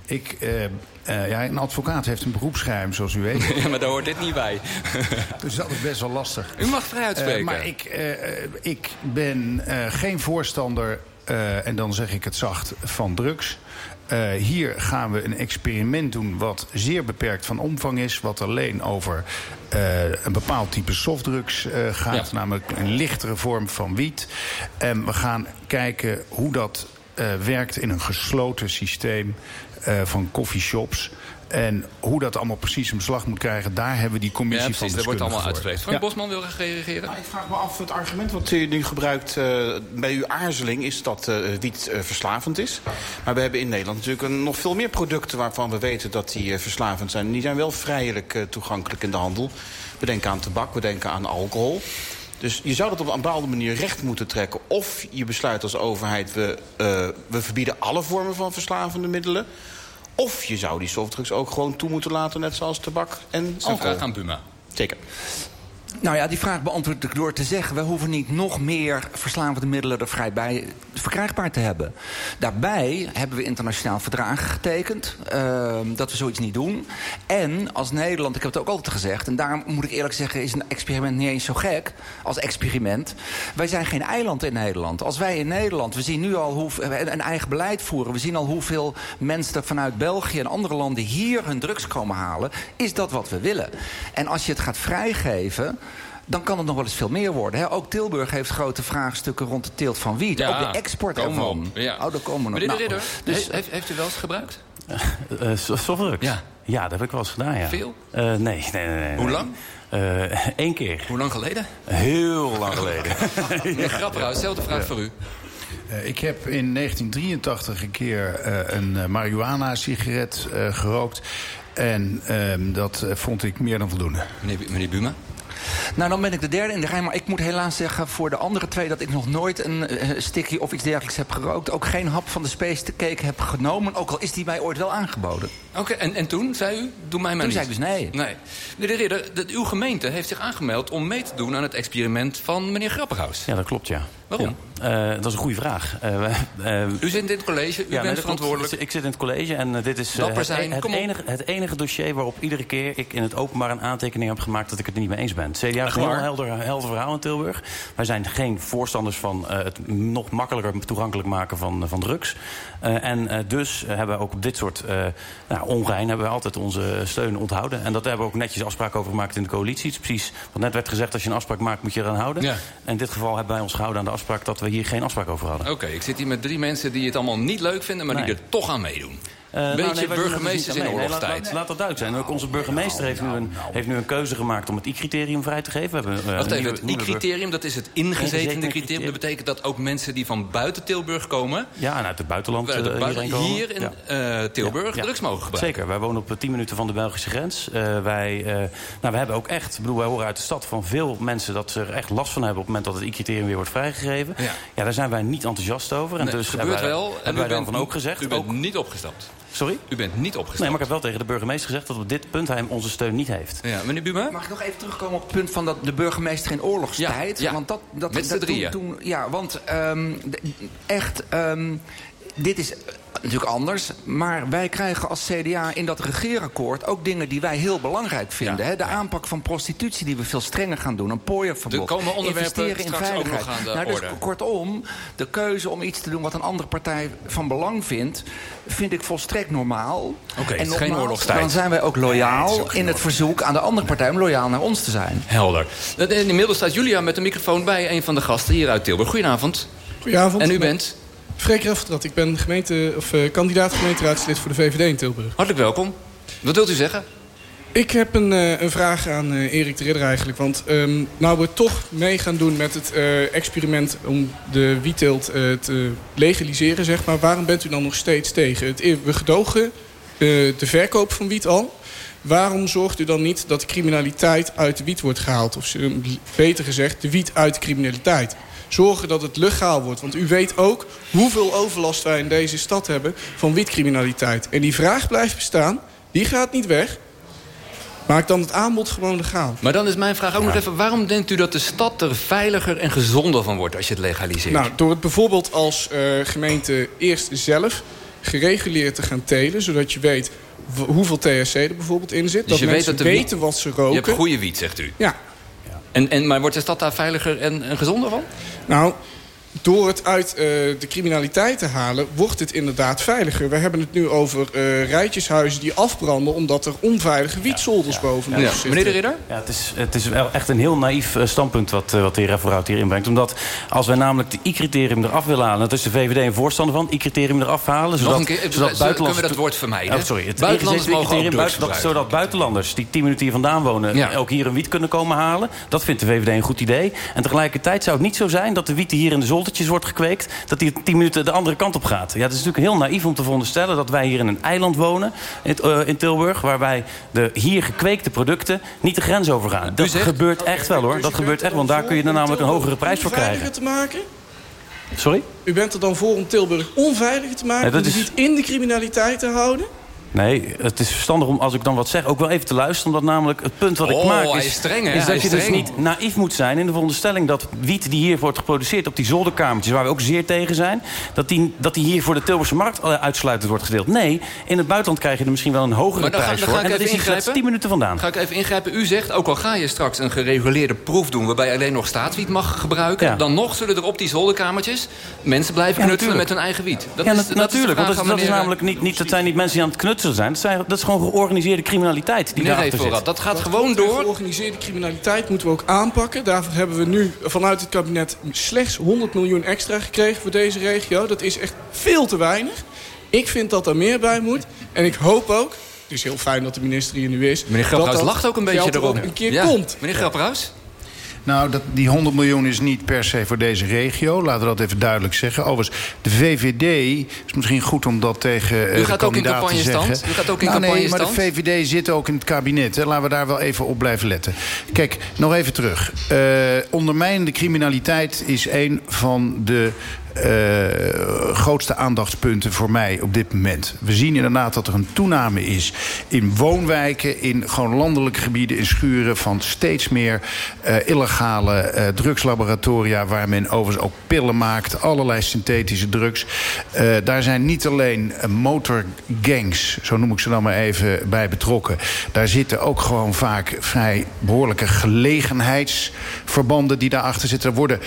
Ik, eh, eh, ja, een advocaat heeft een beroepsgeheim, zoals u weet. Ja, maar daar hoort dit niet bij. dus dat is best wel lastig. U mag vrij uitspreken. Eh, maar ik, ik ben geen voorstander, en dan zeg ik het zacht, van drugs. Hier gaan we een experiment doen wat zeer beperkt van omvang is. Wat alleen over een bepaald type softdrugs gaat. Ja. Namelijk een lichtere vorm van wiet. En we gaan kijken hoe dat eh, werkt in een gesloten systeem eh, van coffeeshops. En hoe dat allemaal precies een slag moet krijgen, daar hebben we die Ja, commissie precies, van dat wordt allemaal voor. Frank Ja. Bosman wil graag reageren. Ik vraag me af, het argument wat u nu gebruikt eh, bij uw aarzeling... is dat eh, wiet eh, verslavend is. Maar we hebben in Nederland natuurlijk een, nog veel meer producten... waarvan we weten dat die eh, verslavend zijn. Die zijn wel vrijelijk eh, toegankelijk in de handel. We denken aan tabak, we denken aan alcohol. Dus je zou dat op een bepaalde manier recht moeten trekken. Of je besluit als overheid, we, uh, we verbieden alle vormen van verslavende middelen. Of je zou die softdrugs ook gewoon toe moeten laten, net zoals tabak en alcohol. vraag aan Buma. Zeker. Nou ja, die vraag beantwoord ik door te zeggen... we hoeven niet nog meer verslavende middelen er vrij bij verkrijgbaar te hebben. Daarbij hebben we internationaal verdragen getekend... Uh, dat we zoiets niet doen. En als Nederland, ik heb het ook altijd gezegd... en daarom moet ik eerlijk zeggen, is een experiment niet eens zo gek... als experiment. Wij zijn geen eiland in Nederland. Als wij in Nederland, we zien nu al hoe, een eigen beleid voeren... we zien al hoeveel mensen vanuit België en andere landen... hier hun drugs komen halen, is dat wat we willen. En als je het gaat vrijgeven dan kan het nog wel eens veel meer worden. Hè? Ook Tilburg heeft grote vraagstukken rond de teelt van wiet. Ook de export ervan. Ja. Oh, daar komen we nog. Meneer de Ridder, dus, heeft, heeft u wel eens gebruikt? Uh, softdrugs? Ja. Ja, dat heb ik wel eens gedaan, ja. Veel? Uh, nee, nee, nee, nee. Hoe lang? Eén uh, keer. Hoe lang geleden? Heel lang geleden. ja. Grappig, dezelfde vraag ja. voor u. Ik heb in 1983 een keer uh, een uh, marihuana-sigaret gerookt. En ehm, dat vond ik meer dan voldoende. Meneer, meneer Buma? Nou, dan ben ik de derde in de rij. Maar ik moet helaas zeggen voor de andere twee... dat ik nog nooit een uh, sticky of iets dergelijks heb gerookt. Ook geen hap van de Space Cake heb genomen. Ook al is die mij ooit wel aangeboden. Oké, okay, en, en toen, zei u? Doe mij maar toen niet. zei ik dus nee. Nee. Meneer de Ridder, de, uw gemeente heeft zich aangemeld... om mee te doen aan het experiment van meneer Grapperhaus. Ja, dat klopt, ja. Waarom? Ja. Uh, dat is een goede vraag. Uh, u zit in het college, u ja, bent verantwoordelijk. Ik zit in het college en dit is het, zijn, het, enige, het enige dossier waarop iedere keer ik in het openbaar een aantekening heb gemaakt... dat ik het er niet mee eens ben. CDA is een heel helder, helder verhaal in Tilburg. Wij zijn geen voorstanders van het nog makkelijker toegankelijk maken van, van drugs. En dus hebben we ook op dit soort nou, ongein hebben we altijd onze steun onthouden. En dat hebben we ook netjes afspraken over gemaakt in de coalitie. Het is precies wat net werd gezegd, als je een afspraak maakt moet je eraan houden. Ja. En in dit geval hebben wij ons gehouden aan de afspraak dat we hier geen afspraak over hadden. Oké, okay, ik zit hier met drie mensen die het allemaal niet leuk vinden, maar nee. die er toch aan meedoen. Uh, Beetje nou, nee, burgemeesters in de oorlogstijd. Nee, laat, laat, dat duidelijk zijn. Ook onze burgemeester heeft nu een, heeft nu een keuze gemaakt om het I-criterium vrij te geven. We hebben, uh, Wacht even, het I-criterium, dat is het ingezetende criterium. Dat betekent dat ook mensen die van buiten Tilburg komen... Ja, en uit het buitenland uit het buiten, komen. Hier in ja. uh, Tilburg ja, drugs mogen gebruiken. Zeker, wij wonen op 10 minuten van de Belgische grens. wij, nou, we hebben ook echt, ik bedoel, wij horen uit de stad van veel mensen... dat ze er echt last van hebben op het moment dat het I-criterium weer wordt vrijgegeven. Ja. ja, daar zijn wij niet enthousiast over. En nee, dus gebeurt wij, wel. hebben wij dan van ook gezegd. U bent ook, niet opgestapt. Sorry? U bent niet opgestapt. Nee, maar ik heb wel tegen de burgemeester gezegd dat op dit punt hij onze steun niet heeft. Ja, meneer Buma? Mag ik nog even terugkomen op het punt van dat de burgemeester in oorlogstijd? Ja, ja. Want dat, dat, Met z'n dat drieën. Toen, toen, ja, want um, echt, um, dit is natuurlijk anders. Maar wij krijgen als CDA in dat regeerakkoord ook dingen die wij heel belangrijk vinden. Ja. Hè? De aanpak van prostitutie die we veel strenger gaan doen. Een pooierverbod. Er komen onderwerpen investeren in straks veiligheid. ook nog aan de nou, dus orde. kortom, de keuze om iets te doen wat een andere partij van belang vindt... vind ik volstrekt normaal. Oké, okay, en geen oorlogstijd. dan zijn wij ook loyaal Nee, in het verzoek aan de andere partij... om loyaal naar ons te zijn. Helder. Inmiddels staat Julia met de microfoon bij een van de gasten hier uit Tilburg. Goedenavond. Goedenavond. En u bent? Freek Refterad. Ik ben gemeente, of, uh, kandidaat gemeenteraadslid voor de VVD in Tilburg. Hartelijk welkom. Wat wilt u zeggen? Ik heb een, uh, een vraag aan uh, Erik de Ridder eigenlijk. Want um, nou we toch mee gaan doen met het experiment om de wietteelt te legaliseren, zeg maar. Waarom bent u dan nog steeds tegen? Het, we gedogen de verkoop van wiet al. Waarom zorgt u dan niet dat de criminaliteit uit de wiet wordt gehaald? Of beter gezegd, de wiet uit de criminaliteit? Zorgen dat het legaal wordt. Want u weet ook hoeveel overlast wij in deze stad hebben van witcriminaliteit. En die vraag blijft bestaan. Die gaat niet weg. Maak dan het aanbod gewoon legaal. Maar dan is mijn vraag ook ja. nog even... waarom denkt u dat de stad er veiliger en gezonder van wordt als je het legaliseert? Nou, door het bijvoorbeeld als uh, gemeente eerst zelf gereguleerd te gaan telen... zodat je weet hoeveel THC er bijvoorbeeld in zit. Dus dat mensen weet dat weten wat ze roken. Je hebt goede wiet, zegt u. Ja. En, en, maar wordt de stad daar veiliger en, en gezonder van? Nou, door het uit uh, de criminaliteit te halen, wordt het inderdaad veiliger. We hebben het nu over uh, rijtjeshuizen die afbranden... omdat er onveilige wietzolders ja, ja. zitten. Meneer de Ridder? Ja, het, is, het is wel echt een heel naïef uh, standpunt wat, wat de heer Referout hier inbrengt. Omdat als wij namelijk de I-criterium eraf willen halen... dat is de VVD een voorstander van, I-criterium eraf halen... Zodat, Nog een keer, zodat buitenlanders... Kunnen we dat woord vermijden? Oh, sorry, het buitenlanders mogen ook buiten, dat, Zodat buitenlanders die 10 minuten hier vandaan wonen... Ja. ook hier een wiet kunnen komen halen. Dat vindt de VVD een goed idee. En tegelijkertijd zou het niet zo zijn dat de wiet die hier in de zolder wordt gekweekt... dat die tien minuten de andere kant op gaat. Ja, het is natuurlijk heel naïef om te veronderstellen... dat wij hier in een eiland wonen, in, uh, in Tilburg... waarbij de hier gekweekte producten niet de grens overgaan. Dat zegt- gebeurt echt wel, hoor. Dat gebeurt echt, want daar kun je er namelijk een hogere prijs voor krijgen. Te maken? Sorry? U bent er dan voor om Tilburg onveiliger te maken? Dat om is- niet in de criminaliteit te houden? Nee, het is verstandig om, als ik dan wat zeg, ook wel even te luisteren. Omdat namelijk het punt wat ik Oh, maak is, is streng, is dat je dus niet naïef moet zijn in de veronderstelling dat wiet die hier wordt geproduceerd op die zolderkamertjes, waar we ook zeer tegen zijn, dat die, dat die hier voor de Tilburgse markt eh, uitsluitend wordt gedeeld. Nee, in het buitenland krijg je er misschien wel een hogere dan prijs dan voor. ga ik en dat is ingrijpen. 10 minuten vandaan. Ga ik even ingrijpen. U zegt, ook al ga je straks een gereguleerde proef doen... waarbij alleen nog staatswiet mag gebruiken... Ja. dan nog zullen er op die zolderkamertjes... mensen blijven Ja, knutselen met hun eigen wiet. Dat ja, is, dat is natuurlijk. vraag want dat, is- namelijk niet, niet, dat zijn niet mensen die aan het knutselen zijn. Dat, zijn, dat is gewoon georganiseerde criminaliteit die Meneer daarachter zit. Dat gaat gewoon door. Georganiseerde criminaliteit moeten we ook aanpakken. Daarvoor hebben we nu vanuit het kabinet slechts 100 miljoen extra gekregen voor deze regio. Dat is echt veel te weinig. Ik vind dat er meer bij moet. En ik hoop ook, het is heel fijn dat de minister hier nu is... Meneer Grapperhaus dat lacht ook een beetje er ook een keer Ja. komt. Meneer Grapperhaus? Nou, dat, die 100 miljoen is niet per se voor deze regio. Laten we dat even duidelijk zeggen. Overigens, de VVD is misschien goed om dat tegen eh, U de gaat ook in kandidaat te zeggen. U gaat ook in nou, Nee, maar de? VVD zit ook in het kabinet. Hè. Laten we daar wel even op blijven letten. Kijk, nog even terug. Eh ondermijnende criminaliteit is een van de grootste aandachtspunten voor mij op dit moment. We zien inderdaad dat er een toename is in woonwijken... in gewoon landelijke gebieden, in schuren... van steeds meer eh, illegale eh, drugslaboratoria... waar men overigens ook pillen maakt, allerlei synthetische drugs. Eh, daar zijn niet alleen eh, motorgangs, zo noem ik ze dan maar even, bij betrokken. Daar zitten ook gewoon vaak vrij behoorlijke gelegenheidsverbanden... die daarachter zitten. Er worden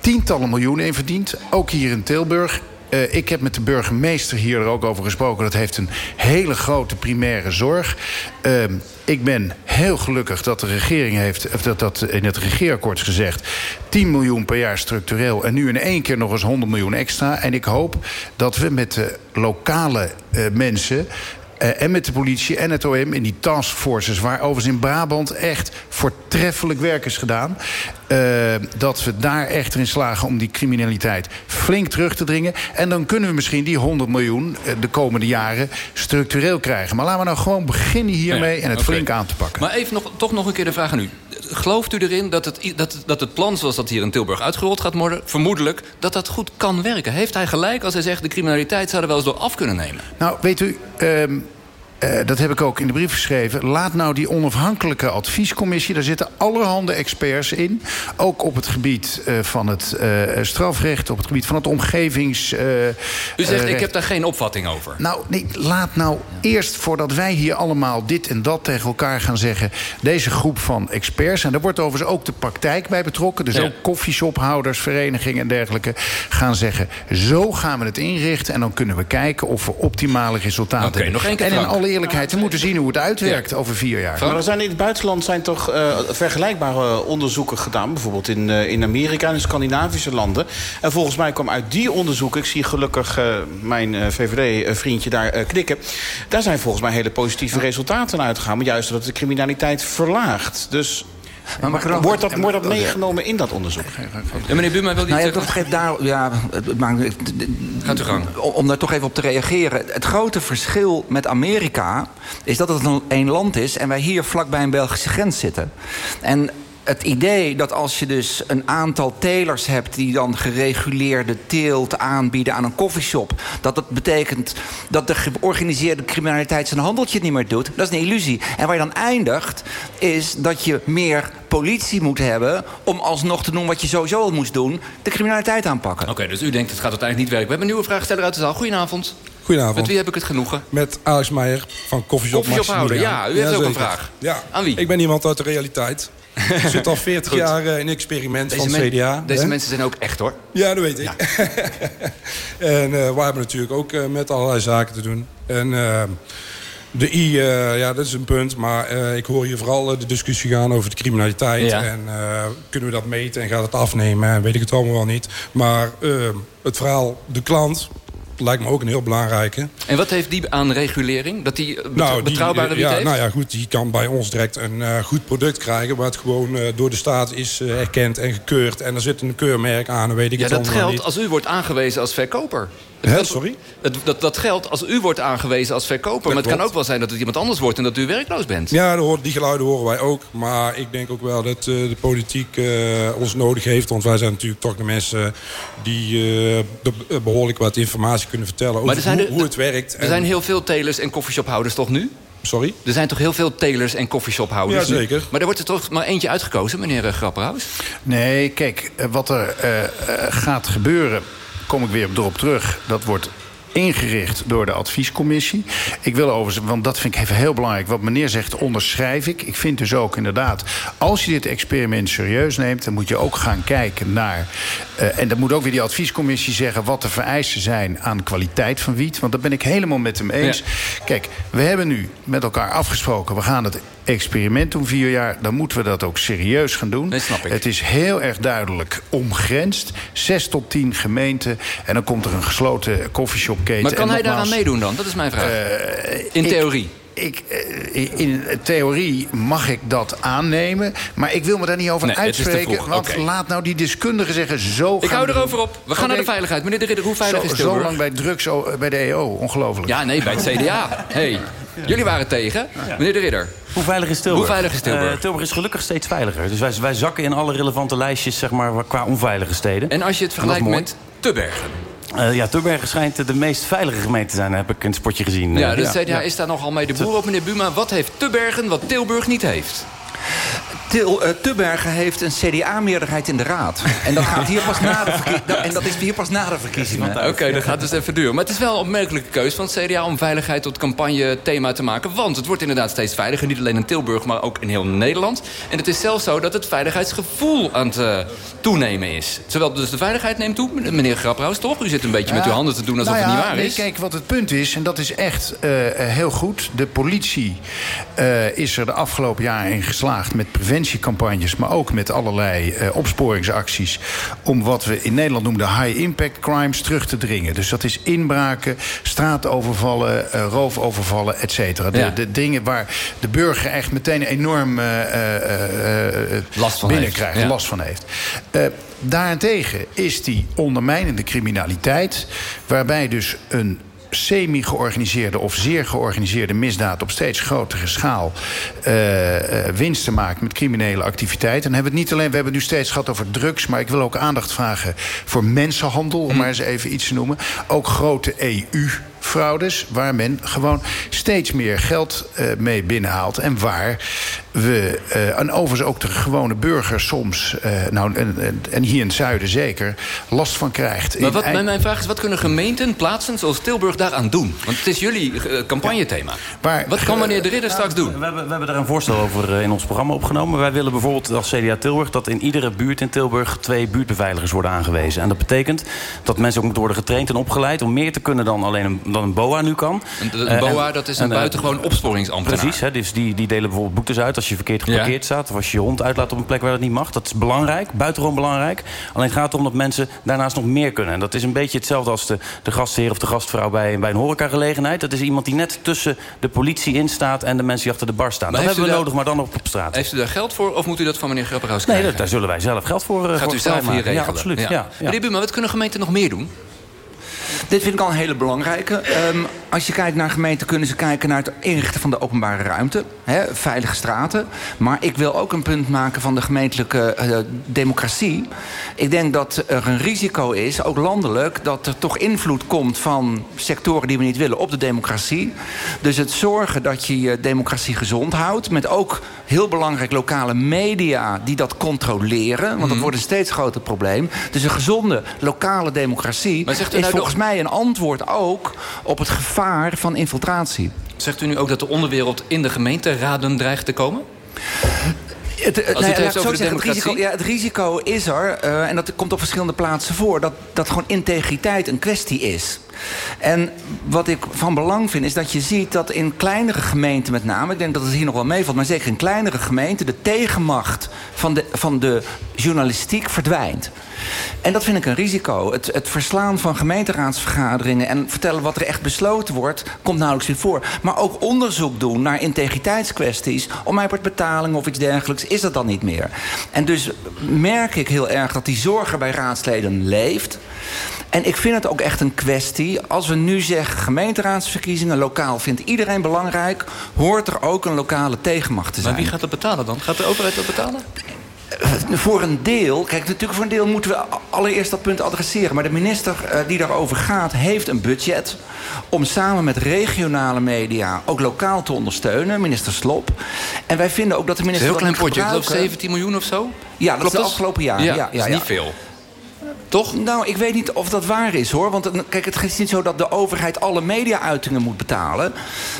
tientallen miljoenen in verdiend. Ook hier in Tilburg. Eh, ik heb met de burgemeester hier er ook over gesproken. Dat heeft een hele grote primaire zorg. Ehm, ik ben heel gelukkig dat de regering heeft... of dat dat in het regeerakkoord gezegd... 10 miljoen per jaar structureel... en nu in één keer nog eens 100 miljoen extra. En ik hoop dat we met de lokale eh, mensen... Eh, en met de politie en het OM in die taskforces... waar overigens in Brabant echt voortreffelijk werk is gedaan... eh, dat we daar echt in slagen om die criminaliteit flink terug te dringen. En dan kunnen we misschien die 100 miljoen eh, de komende jaren structureel krijgen. Maar laten we nou gewoon beginnen hiermee Ja, en het flink aan te pakken. Maar even nog, toch nog een keer de vraag aan u. Gelooft u erin dat het, dat, dat het plan zoals dat hier in Tilburg uitgerold gaat worden... vermoedelijk, dat dat goed kan werken? Heeft hij gelijk als hij zegt... de criminaliteit zou er wel eens door af kunnen nemen? Nou, weet u, ehm, eh, dat heb ik ook in de brief geschreven. Laat nou die onafhankelijke adviescommissie... daar zitten allerhande experts in. Ook op het gebied eh, van het eh, strafrecht... op het gebied van het omgevings... U zegt, ik heb daar geen opvatting over. Nou, nee, laat nou eerst, voordat wij hier allemaal dit en dat tegen elkaar gaan zeggen... deze groep van experts, en daar wordt overigens ook de praktijk bij betrokken... dus Ja. ook koffieshophouders, verenigingen en dergelijke... gaan zeggen, zo gaan we het inrichten... en dan kunnen we kijken of we optimale resultaten Oké, hebben. nog één keer, en in Frank. alle eerlijkheid, we moeten zien hoe het uitwerkt over vier jaar. Maar er zijn in het buitenland zijn toch eh, vergelijkbare onderzoeken gedaan. Bijvoorbeeld in, eh, in Amerika en in Scandinavische landen. En volgens mij kwam uit die onderzoeken... ik zie gelukkig eh, mijn VVD-vriendje daar knikken... daar zijn volgens mij hele positieve resultaten uitgegaan. Maar juist dat de criminaliteit verlaagt. Dus... Maar wordt, dat, wordt dat meegenomen in dat onderzoek? Ja, meneer Buurman wil iets Nou ja, toch even daar, ja, het maakt- Gaat u gang. Om om daar toch even op te reageren. Het grote verschil met Amerika is dat het een, een land is... en wij hier vlakbij een Belgische grens zitten. En het idee dat als je dus een aantal telers hebt... die dan gereguleerde teelt aanbieden aan een koffieshop... dat dat betekent dat de georganiseerde criminaliteit zijn handeltje niet meer doet... dat is een illusie. En waar je dan eindigt, is dat je meer politie moet hebben... om alsnog te doen wat je sowieso al moest doen... de criminaliteit aanpakken. Oké, dus u denkt het gaat uiteindelijk niet werken. We hebben een nieuwe vraagsteller uit de zaal. Goedenavond. Goedenavond. Met wie heb ik het genoegen? Met Alex Meijer van Koffieshop Maximiliaan. ja. U heeft ook een vraag. Ja. Aan wie? Ik ben iemand uit de realiteit. Ik zit al 40 Goed. jaar eh, in experiment Deze van het CDA. Deze hè? mensen zijn ook echt, hoor. Ja, dat weet ik. en eh wij hebben natuurlijk ook eh, met allerlei zaken te doen. En de I, ja, dat is een punt. Maar ik hoor hier vooral de discussie gaan over de criminaliteit. Ja. En kunnen we dat meten en gaat het afnemen? En weet ik het allemaal wel niet. Maar het verhaal, de klant, lijkt me ook een heel belangrijke. En wat heeft die aan regulering? Dat die eh, Nou, die, betrouwbare wiet ja, heeft? Nou ja, goed, die kan bij ons direct een eh, goed product krijgen... wat gewoon eh, door de staat is erkend en gekeurd. En er zit een keurmerk aan, weet ik Ja, het dat allemaal geldt niet. als u wordt aangewezen als verkoper. Sorry? Het, dat, dat geldt als u wordt aangewezen als verkoper. maar het kan ook wel zijn dat het iemand anders wordt... en dat u werkloos bent. Ja, die geluiden horen wij ook. Maar ik denk ook wel dat eh, de politiek eh, ons nodig heeft. Want wij zijn natuurlijk toch de mensen die eh, be- behoorlijk wat informatie kunnen vertellen... over Maar er zijn hoe, er- hoe het werkt. Er En- zijn heel veel telers en koffieshophouders toch nu? Sorry? Er zijn toch heel veel telers en koffieshophouders Ja, nu? zeker. Maar er wordt er toch maar eentje uitgekozen, meneer Grapperhaus? Nee, kijk, wat er gaat gebeuren, kom ik weer op erop terug. Dat wordt ingericht door de adviescommissie. Ik wil overigens, want dat vind ik even heel belangrijk... wat meneer zegt, onderschrijf ik. Ik vind dus ook inderdaad, als je dit experiment serieus neemt... dan moet je ook gaan kijken naar... eh, en dan moet ook weer die adviescommissie zeggen... wat de vereisten zijn aan kwaliteit van wiet. Want daar ben ik helemaal met hem eens. Kijk, we hebben nu met elkaar afgesproken... we gaan het experiment doen vier jaar... dan moeten we dat ook serieus gaan doen. Het is heel erg duidelijk omgrensd. Zes tot tien gemeenten. En dan komt er een gesloten koffieshopketen. Maar kan hij daaraan meedoen dan? Dat is mijn vraag. eh, In ik- theorie. Ik, eh, in theorie mag ik dat aannemen. Maar ik wil me daar niet over Nee, te uitspreken. Want laat nou die deskundigen zeggen... zo Ik gaan hou we erover doen. op. We gaan naar de veiligheid. Meneer de Ridder, hoe veilig zo, is Zo Tilburg? lang bij drugs oh, bij de EO. Ongelooflijk. Ja, nee, bij het CDA. Hey, jullie waren tegen. Meneer de Ridder. Hoe veilig is Tilburg? Hoe veilig is Tilburg? Eh, Tilburg is gelukkig steeds veiliger. Dus wij, wij zakken in alle relevante lijstjes zeg maar, qua onveilige steden. En als je het vergelijkt met Tubbergen. Eh, ja, Tubbergen schijnt de meest veilige gemeente te zijn, heb ik in het spotje gezien. Ja, Eh, de CDA is daar nogal mee de boer op, meneer Buma. Wat heeft Tubbergen wat Tilburg niet heeft? Til, Tubbergen heeft een CDA-meerderheid in de raad. En dat, gaat hier pas na de dat- en dat is hier pas na de verkiezingen. Oké, dat gaat dus even duren. Maar het is wel een opmerkelijke keus van het CDA... om veiligheid tot campagne-thema te maken. Want het wordt inderdaad steeds veiliger. Niet alleen in Tilburg, maar ook in heel Nederland. En het is zelfs zo dat het veiligheidsgevoel aan het eh, toenemen is. Zowel dus de veiligheid neemt toe, meneer Grapperhaus, toch? U zit een beetje met uw handen te doen alsof nou het niet waar nee, is. Kijk, wat het punt is, en dat is echt eh, heel goed. De politie eh, is er de afgelopen jaren in geslaagd met preventiecampagnes... maar ook met allerlei eh, opsporingsacties... om wat we in Nederland noemen de high-impact crimes terug te dringen. Dus dat is inbraken, straatovervallen, eh, roofovervallen, et cetera. De, Ja. de dingen waar de burger echt meteen enorm eh, Last van binnenkrijgt, heeft, ja. last van heeft. Daarentegen is die ondermijnende criminaliteit... waarbij dus een semi-georganiseerde of zeer georganiseerde misdaad... op steeds grotere schaal eh, eh, winsten maakt met criminele activiteiten. En hebben we het niet alleen, we hebben het nu steeds gehad over drugs... maar ik wil ook aandacht vragen voor mensenhandel, om maar eens even iets te noemen. Ook grote EU fraudes waar men gewoon steeds meer geld eh, mee binnenhaalt. En waar we, eh, en overigens ook de gewone burger soms... eh, nou, en, en- en hier in het zuiden zeker, last van krijgt. Maar wat, eind- mijn, mijn vraag is, wat kunnen gemeenten, plaatsen zoals Tilburg daaraan doen? Want het is jullie campagnethema. wat kan meneer de Ridder straks doen? We hebben, we hebben daar een voorstel over in ons programma opgenomen. Wij willen bijvoorbeeld als CDA Tilburg... dat in iedere buurt in Tilburg twee buurtbeveiligers worden aangewezen. En dat betekent dat mensen ook moeten worden getraind en opgeleid... om meer te kunnen dan alleen een, dan een BOA nu kan. Een, een Eh, BOA, en- dat is een en, eh, buitengewoon opsporingsambtenaar. Precies, hè, dus die, die delen bijvoorbeeld boetes uit als je verkeerd geparkeerd staat... of als je je hond uitlaat op een plek waar dat niet mag. Dat is belangrijk, buitengewoon belangrijk. Alleen het gaat erom dat mensen daarnaast nog meer kunnen. En dat is een beetje hetzelfde als de, de gastheer of de gastvrouw bij, bij een horecagelegenheid. Dat is iemand die net tussen de politie in staat... en de mensen die achter de bar staan. Maar dat hebben we daar- nodig, maar dan op, op straat. Heeft u daar geld voor of moet u dat van meneer Grapperhaus Nee, krijgen? dat, daar zullen wij zelf geld voor eh, Gaat voor u zelf hier regelen? Ja, absoluut. Ja. Ja. Meneer Buma, wat kunnen gemeenten nog meer doen? Dit vind ik al een hele belangrijke. Ehm, als je kijkt naar gemeenten, kunnen ze kijken naar het inrichten van de openbare ruimte. Veilige straten. Maar ik wil ook een punt maken van de gemeentelijke eh, democratie. Ik denk dat er een risico is, ook landelijk, dat er toch invloed komt van sectoren die we niet willen op de democratie. Dus het zorgen dat je je democratie gezond houdt. Met ook heel belangrijk lokale media die dat controleren. Want dat Mhm. wordt een steeds groter probleem. Dus een gezonde lokale democratie Maar zegt u is nou volgens mij een antwoord ook op het gevaar van infiltratie. Zegt u nu ook dat de onderwereld in de gemeenteraden dreigt te komen? Het, eh, nou het heeft over zeggen, het, risico, ja, het risico is er, eh, en dat komt op verschillende plaatsen voor... dat, dat gewoon integriteit een kwestie is. En wat ik van belang vind, is dat je ziet dat in kleinere gemeenten met name... ik denk dat het hier nog wel meevalt, maar zeker in kleinere gemeenten... de tegenmacht van de, van de journalistiek verdwijnt. En dat vind ik een risico. Het, het verslaan van gemeenteraadsvergaderingen... en vertellen wat er echt besloten wordt, komt nauwelijks weer voor. Maar ook onderzoek doen naar integriteitskwesties... om mij betaling of iets dergelijks, is dat dan niet meer. En dus merk ik heel erg dat die zorg er bij raadsleden leeft... En ik vind het ook echt een kwestie. Als we nu zeggen gemeenteraadsverkiezingen lokaal vindt iedereen belangrijk, hoort er ook een lokale tegenmacht te zijn. Maar wie gaat dat betalen dan? Gaat de overheid dat betalen? Eh, voor een deel, kijk, natuurlijk voor een deel moeten we allereerst dat punt adresseren. Maar de minister uh, die daarover gaat, heeft een budget om samen met regionale media ook lokaal te ondersteunen. Minister Slop. En wij vinden ook dat de minister. Een heel klein potje, ik geloof 17 miljoen of zo? Ja, dat is de afgelopen jaar. Ja, ja, ja, dat is niet veel. Toch? Nou, ik weet niet of dat waar is, hoor. Want kijk, het is niet zo dat de overheid alle media-uitingen moet betalen.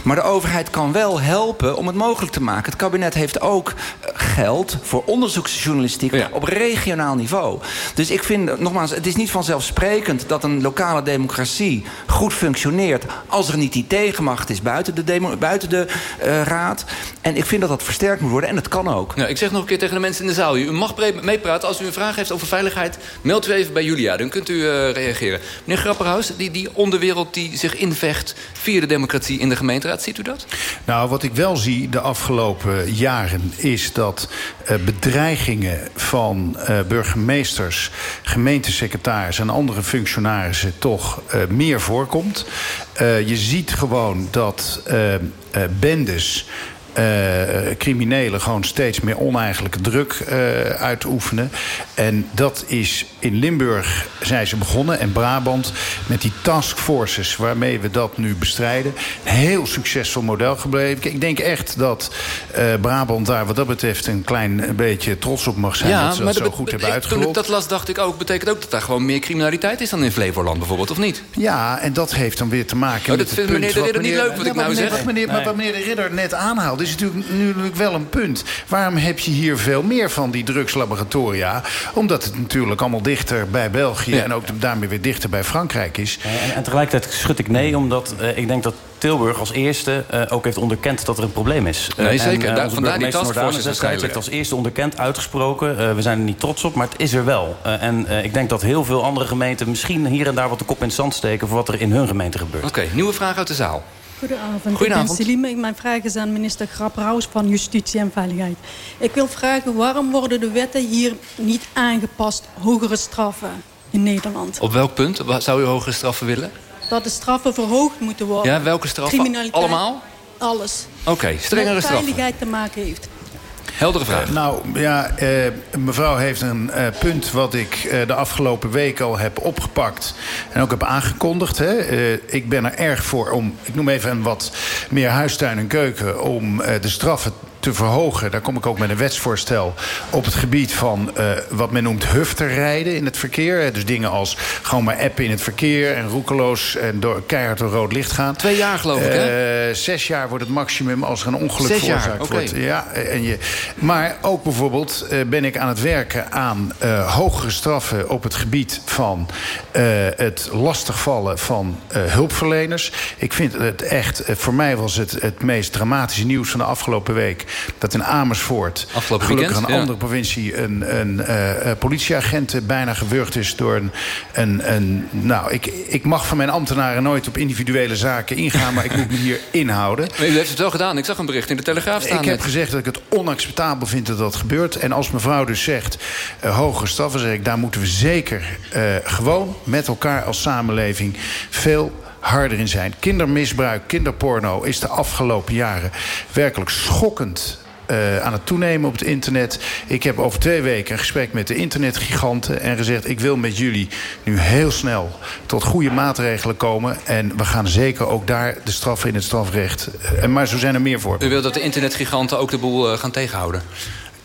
Maar de overheid kan wel helpen om het mogelijk te maken. Het kabinet heeft ook eh, geld voor onderzoeksjournalistiek op regionaal niveau. Dus ik vind, nogmaals, het is niet vanzelfsprekend... dat een lokale democratie goed functioneert... als er niet die tegenmacht is buiten de, buiten de uh, raad. En ik vind dat dat versterkt moet worden. En dat kan ook. Nou, ik zeg nog een keer tegen de mensen in de zaal. U mag meepraten. Als u een vraag heeft over veiligheid, meldt u even bij Julia. Dan kunt u uh, reageren. Meneer Grapperhaus, die, die onderwereld die zich invecht... via de democratie in de gemeenteraad, ziet u dat? Nou, wat ik wel zie de afgelopen jaren... is dat uh, bedreigingen van uh, burgemeesters, gemeentesecretarissen... en andere functionarissen toch meer voorkomt. je ziet gewoon dat bendes uh, criminelen gewoon steeds meer oneigenlijke druk uh, uitoefenen. En dat is in Limburg zijn ze begonnen en Brabant met die taskforces waarmee we dat nu bestrijden. Een heel succesvol model gebleven. Ik denk echt dat uh, Brabant daar wat dat betreft een klein beetje trots op mag zijn. Ja, dat ze dat zo goed hebben Toen uitgerold. ik dat las, dacht ik ook, betekent ook dat daar gewoon meer criminaliteit is dan in Flevoland bijvoorbeeld, of niet? Ja, en dat heeft dan weer te maken Oh, met dat vindt meneer de Ridder niet leuk wat ik nou zeg. Wat meneer, maar wat meneer de Ridder net aanhaalt, is natuurlijk nu natuurlijk wel een punt. Waarom heb je hier veel meer van die drugslaboratoria? Omdat het natuurlijk allemaal dichter bij België... en ook daarmee weer dichter bij Frankrijk is. En, en tegelijkertijd schud ik nee, omdat eh, ik denk dat Tilburg als eerste eh, ook heeft onderkend dat er een probleem is. Nee, Eh, zeker. En, Daar- onze vandaar die taskforce is waarschijnlijk. als eerste onderkend, uitgesproken. Eh, we zijn er niet trots op, maar het is er wel. Eh, en eh, ik denk dat heel veel andere gemeenten misschien hier en daar wat de kop in het zand steken... voor wat er in hun gemeente gebeurt. Oké, nieuwe vraag uit de zaal. Goedenavond. Goedenavond. Ik ben Selime. Mijn vraag is aan minister Grapperhaus van Justitie en Veiligheid. Ik wil vragen waarom worden de wetten hier niet aangepast hogere straffen in Nederland? Op welk punt zou u hogere straffen willen? Dat de straffen verhoogd moeten worden. Ja, welke straffen? Criminaliteit. Allemaal? Alles. Oké, strengere straffen. veiligheid te maken heeft. Heldere vraag. Nou, ja, eh, mevrouw heeft een eh, punt wat ik eh, de afgelopen week al heb opgepakt... en ook heb aangekondigd. Hè. Ik ben er erg voor om, ik noem even een wat meer huistuin en keuken... om de straffen te verhogen. Daar kom ik ook met een wetsvoorstel op het gebied van eh, wat men noemt hufterrijden in het verkeer. Dus dingen als gewoon maar appen in het verkeer en roekeloos en door, keihard door rood licht gaan. Twee jaar geloof ik, hè? Eh, zes jaar wordt het maximum als er een ongeluk Zes veroorzaakt wordt. Ja, en je, maar ook bijvoorbeeld eh, ben ik aan het werken aan hogere straffen op het gebied van het lastigvallen van hulpverleners. Ik vind het echt, voor mij was het het meest dramatische nieuws van de afgelopen week dat in Amersfoort, Afgelopen gelukkig weekend, een ja. andere provincie, een, een eh, eh, politieagent eh, bijna gewurgd is door een. een, een nou, ik, ik mag van mijn ambtenaren nooit op individuele zaken ingaan, maar ik moet me hier inhouden. Maar u heeft het wel gedaan. Ik zag een bericht in de Telegraaf staan. Ik heb net. gezegd dat ik het onacceptabel vind dat dat gebeurt. En als mevrouw dus zegt eh hogere straffen, zeg ik... daar moeten we zeker gewoon met elkaar als samenleving veel harder in zijn. Kindermisbruik, kinderporno is de afgelopen jaren werkelijk schokkend... eh, aan het toenemen op het internet. Ik heb over twee weken een gesprek met de internetgiganten... en gezegd, ik wil met jullie nu heel snel tot goede maatregelen komen. En we gaan zeker ook daar de straffen in het strafrecht... eh, maar zo zijn er meer voor. U wilt dat de internetgiganten ook de boel eh, gaan tegenhouden.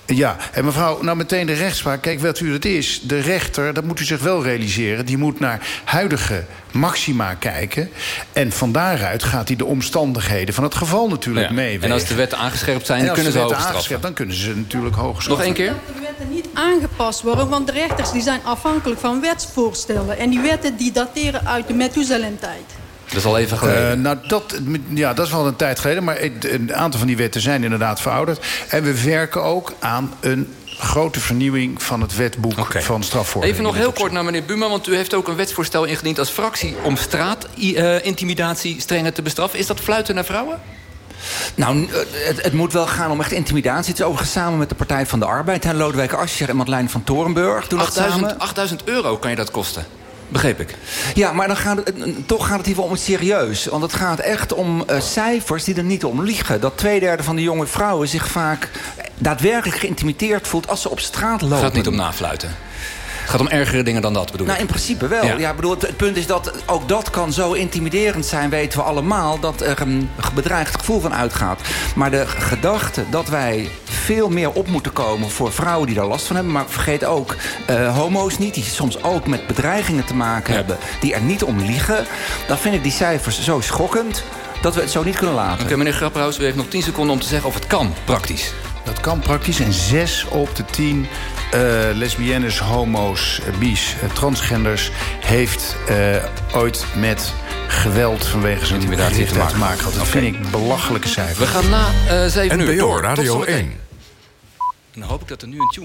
Ja, en mevrouw, nou meteen de rechtspraak. Kijk, wat u het is, de rechter, dat moet u zich wel realiseren... die moet naar huidige maxima kijken. En van daaruit gaat hij de omstandigheden van het geval natuurlijk Ja. meewegen. En als de wetten aangescherpt zijn, dan als kunnen ze wetten straffen. aangescherpt, dan kunnen ze natuurlijk hoger Nog straffen. één keer? De wetten niet aangepast worden, want de rechters die zijn afhankelijk van wetsvoorstellen. En die wetten die dateren uit de Methuselem-tijd. Dat is al even geleden. Eh, nou, dat, ja, dat is wel een tijd geleden. Maar het- een aantal van die wetten zijn inderdaad verouderd. En we werken ook aan een grote vernieuwing van het wetboek van strafvordering. Even nog heel kort naar meneer Buma, want u heeft ook een wetsvoorstel ingediend als fractie... om straatintimidatie strenger te bestraffen. Is dat fluiten naar vrouwen? Nou, het, het, moet wel gaan om echt intimidatie. Het is overigens samen met de Partij van de Arbeid. Hè, Lodewijk Asscher en Madeleine van Torenburg doen 8000, 8000 euro kan je dat kosten. Begreep ik. Ja, maar dan gaat het, toch gaat het hier wel om het serieus. Want het gaat echt om uh, cijfers die er niet om liegen. Dat twee derde van de jonge vrouwen zich vaak daadwerkelijk geïntimideerd voelt... als ze op straat lopen. Het gaat niet om nafluiten. Het gaat om ergere dingen dan dat, bedoel nou, ik? in principe wel. Ja. bedoel, het, het, punt is dat ook dat kan zo intimiderend zijn... weten we allemaal, dat er een bedreigd gevoel van uitgaat. Maar de gedachte dat wij veel meer op moeten komen... voor vrouwen die daar last van hebben... maar vergeet ook uh, homo's niet... die soms ook met bedreigingen te maken ja. hebben... die er niet om liegen... dan vind ik die cijfers zo schokkend... dat we het zo niet kunnen laten. Oké, okay, meneer Grapperhaus, u heeft nog 10 seconden om te zeggen of het kan, praktisch. Dat kan praktisch. En zes op de tien uh, lesbiennes, homo's, bies, uh, transgenders... heeft uh, ooit met geweld vanwege zijn intimidatie te maken gehad. Dat okay. vind ik belachelijke cijfers. We gaan na uh, 7 uur NPO Radio 1. En dan hoop ik dat er nu een tune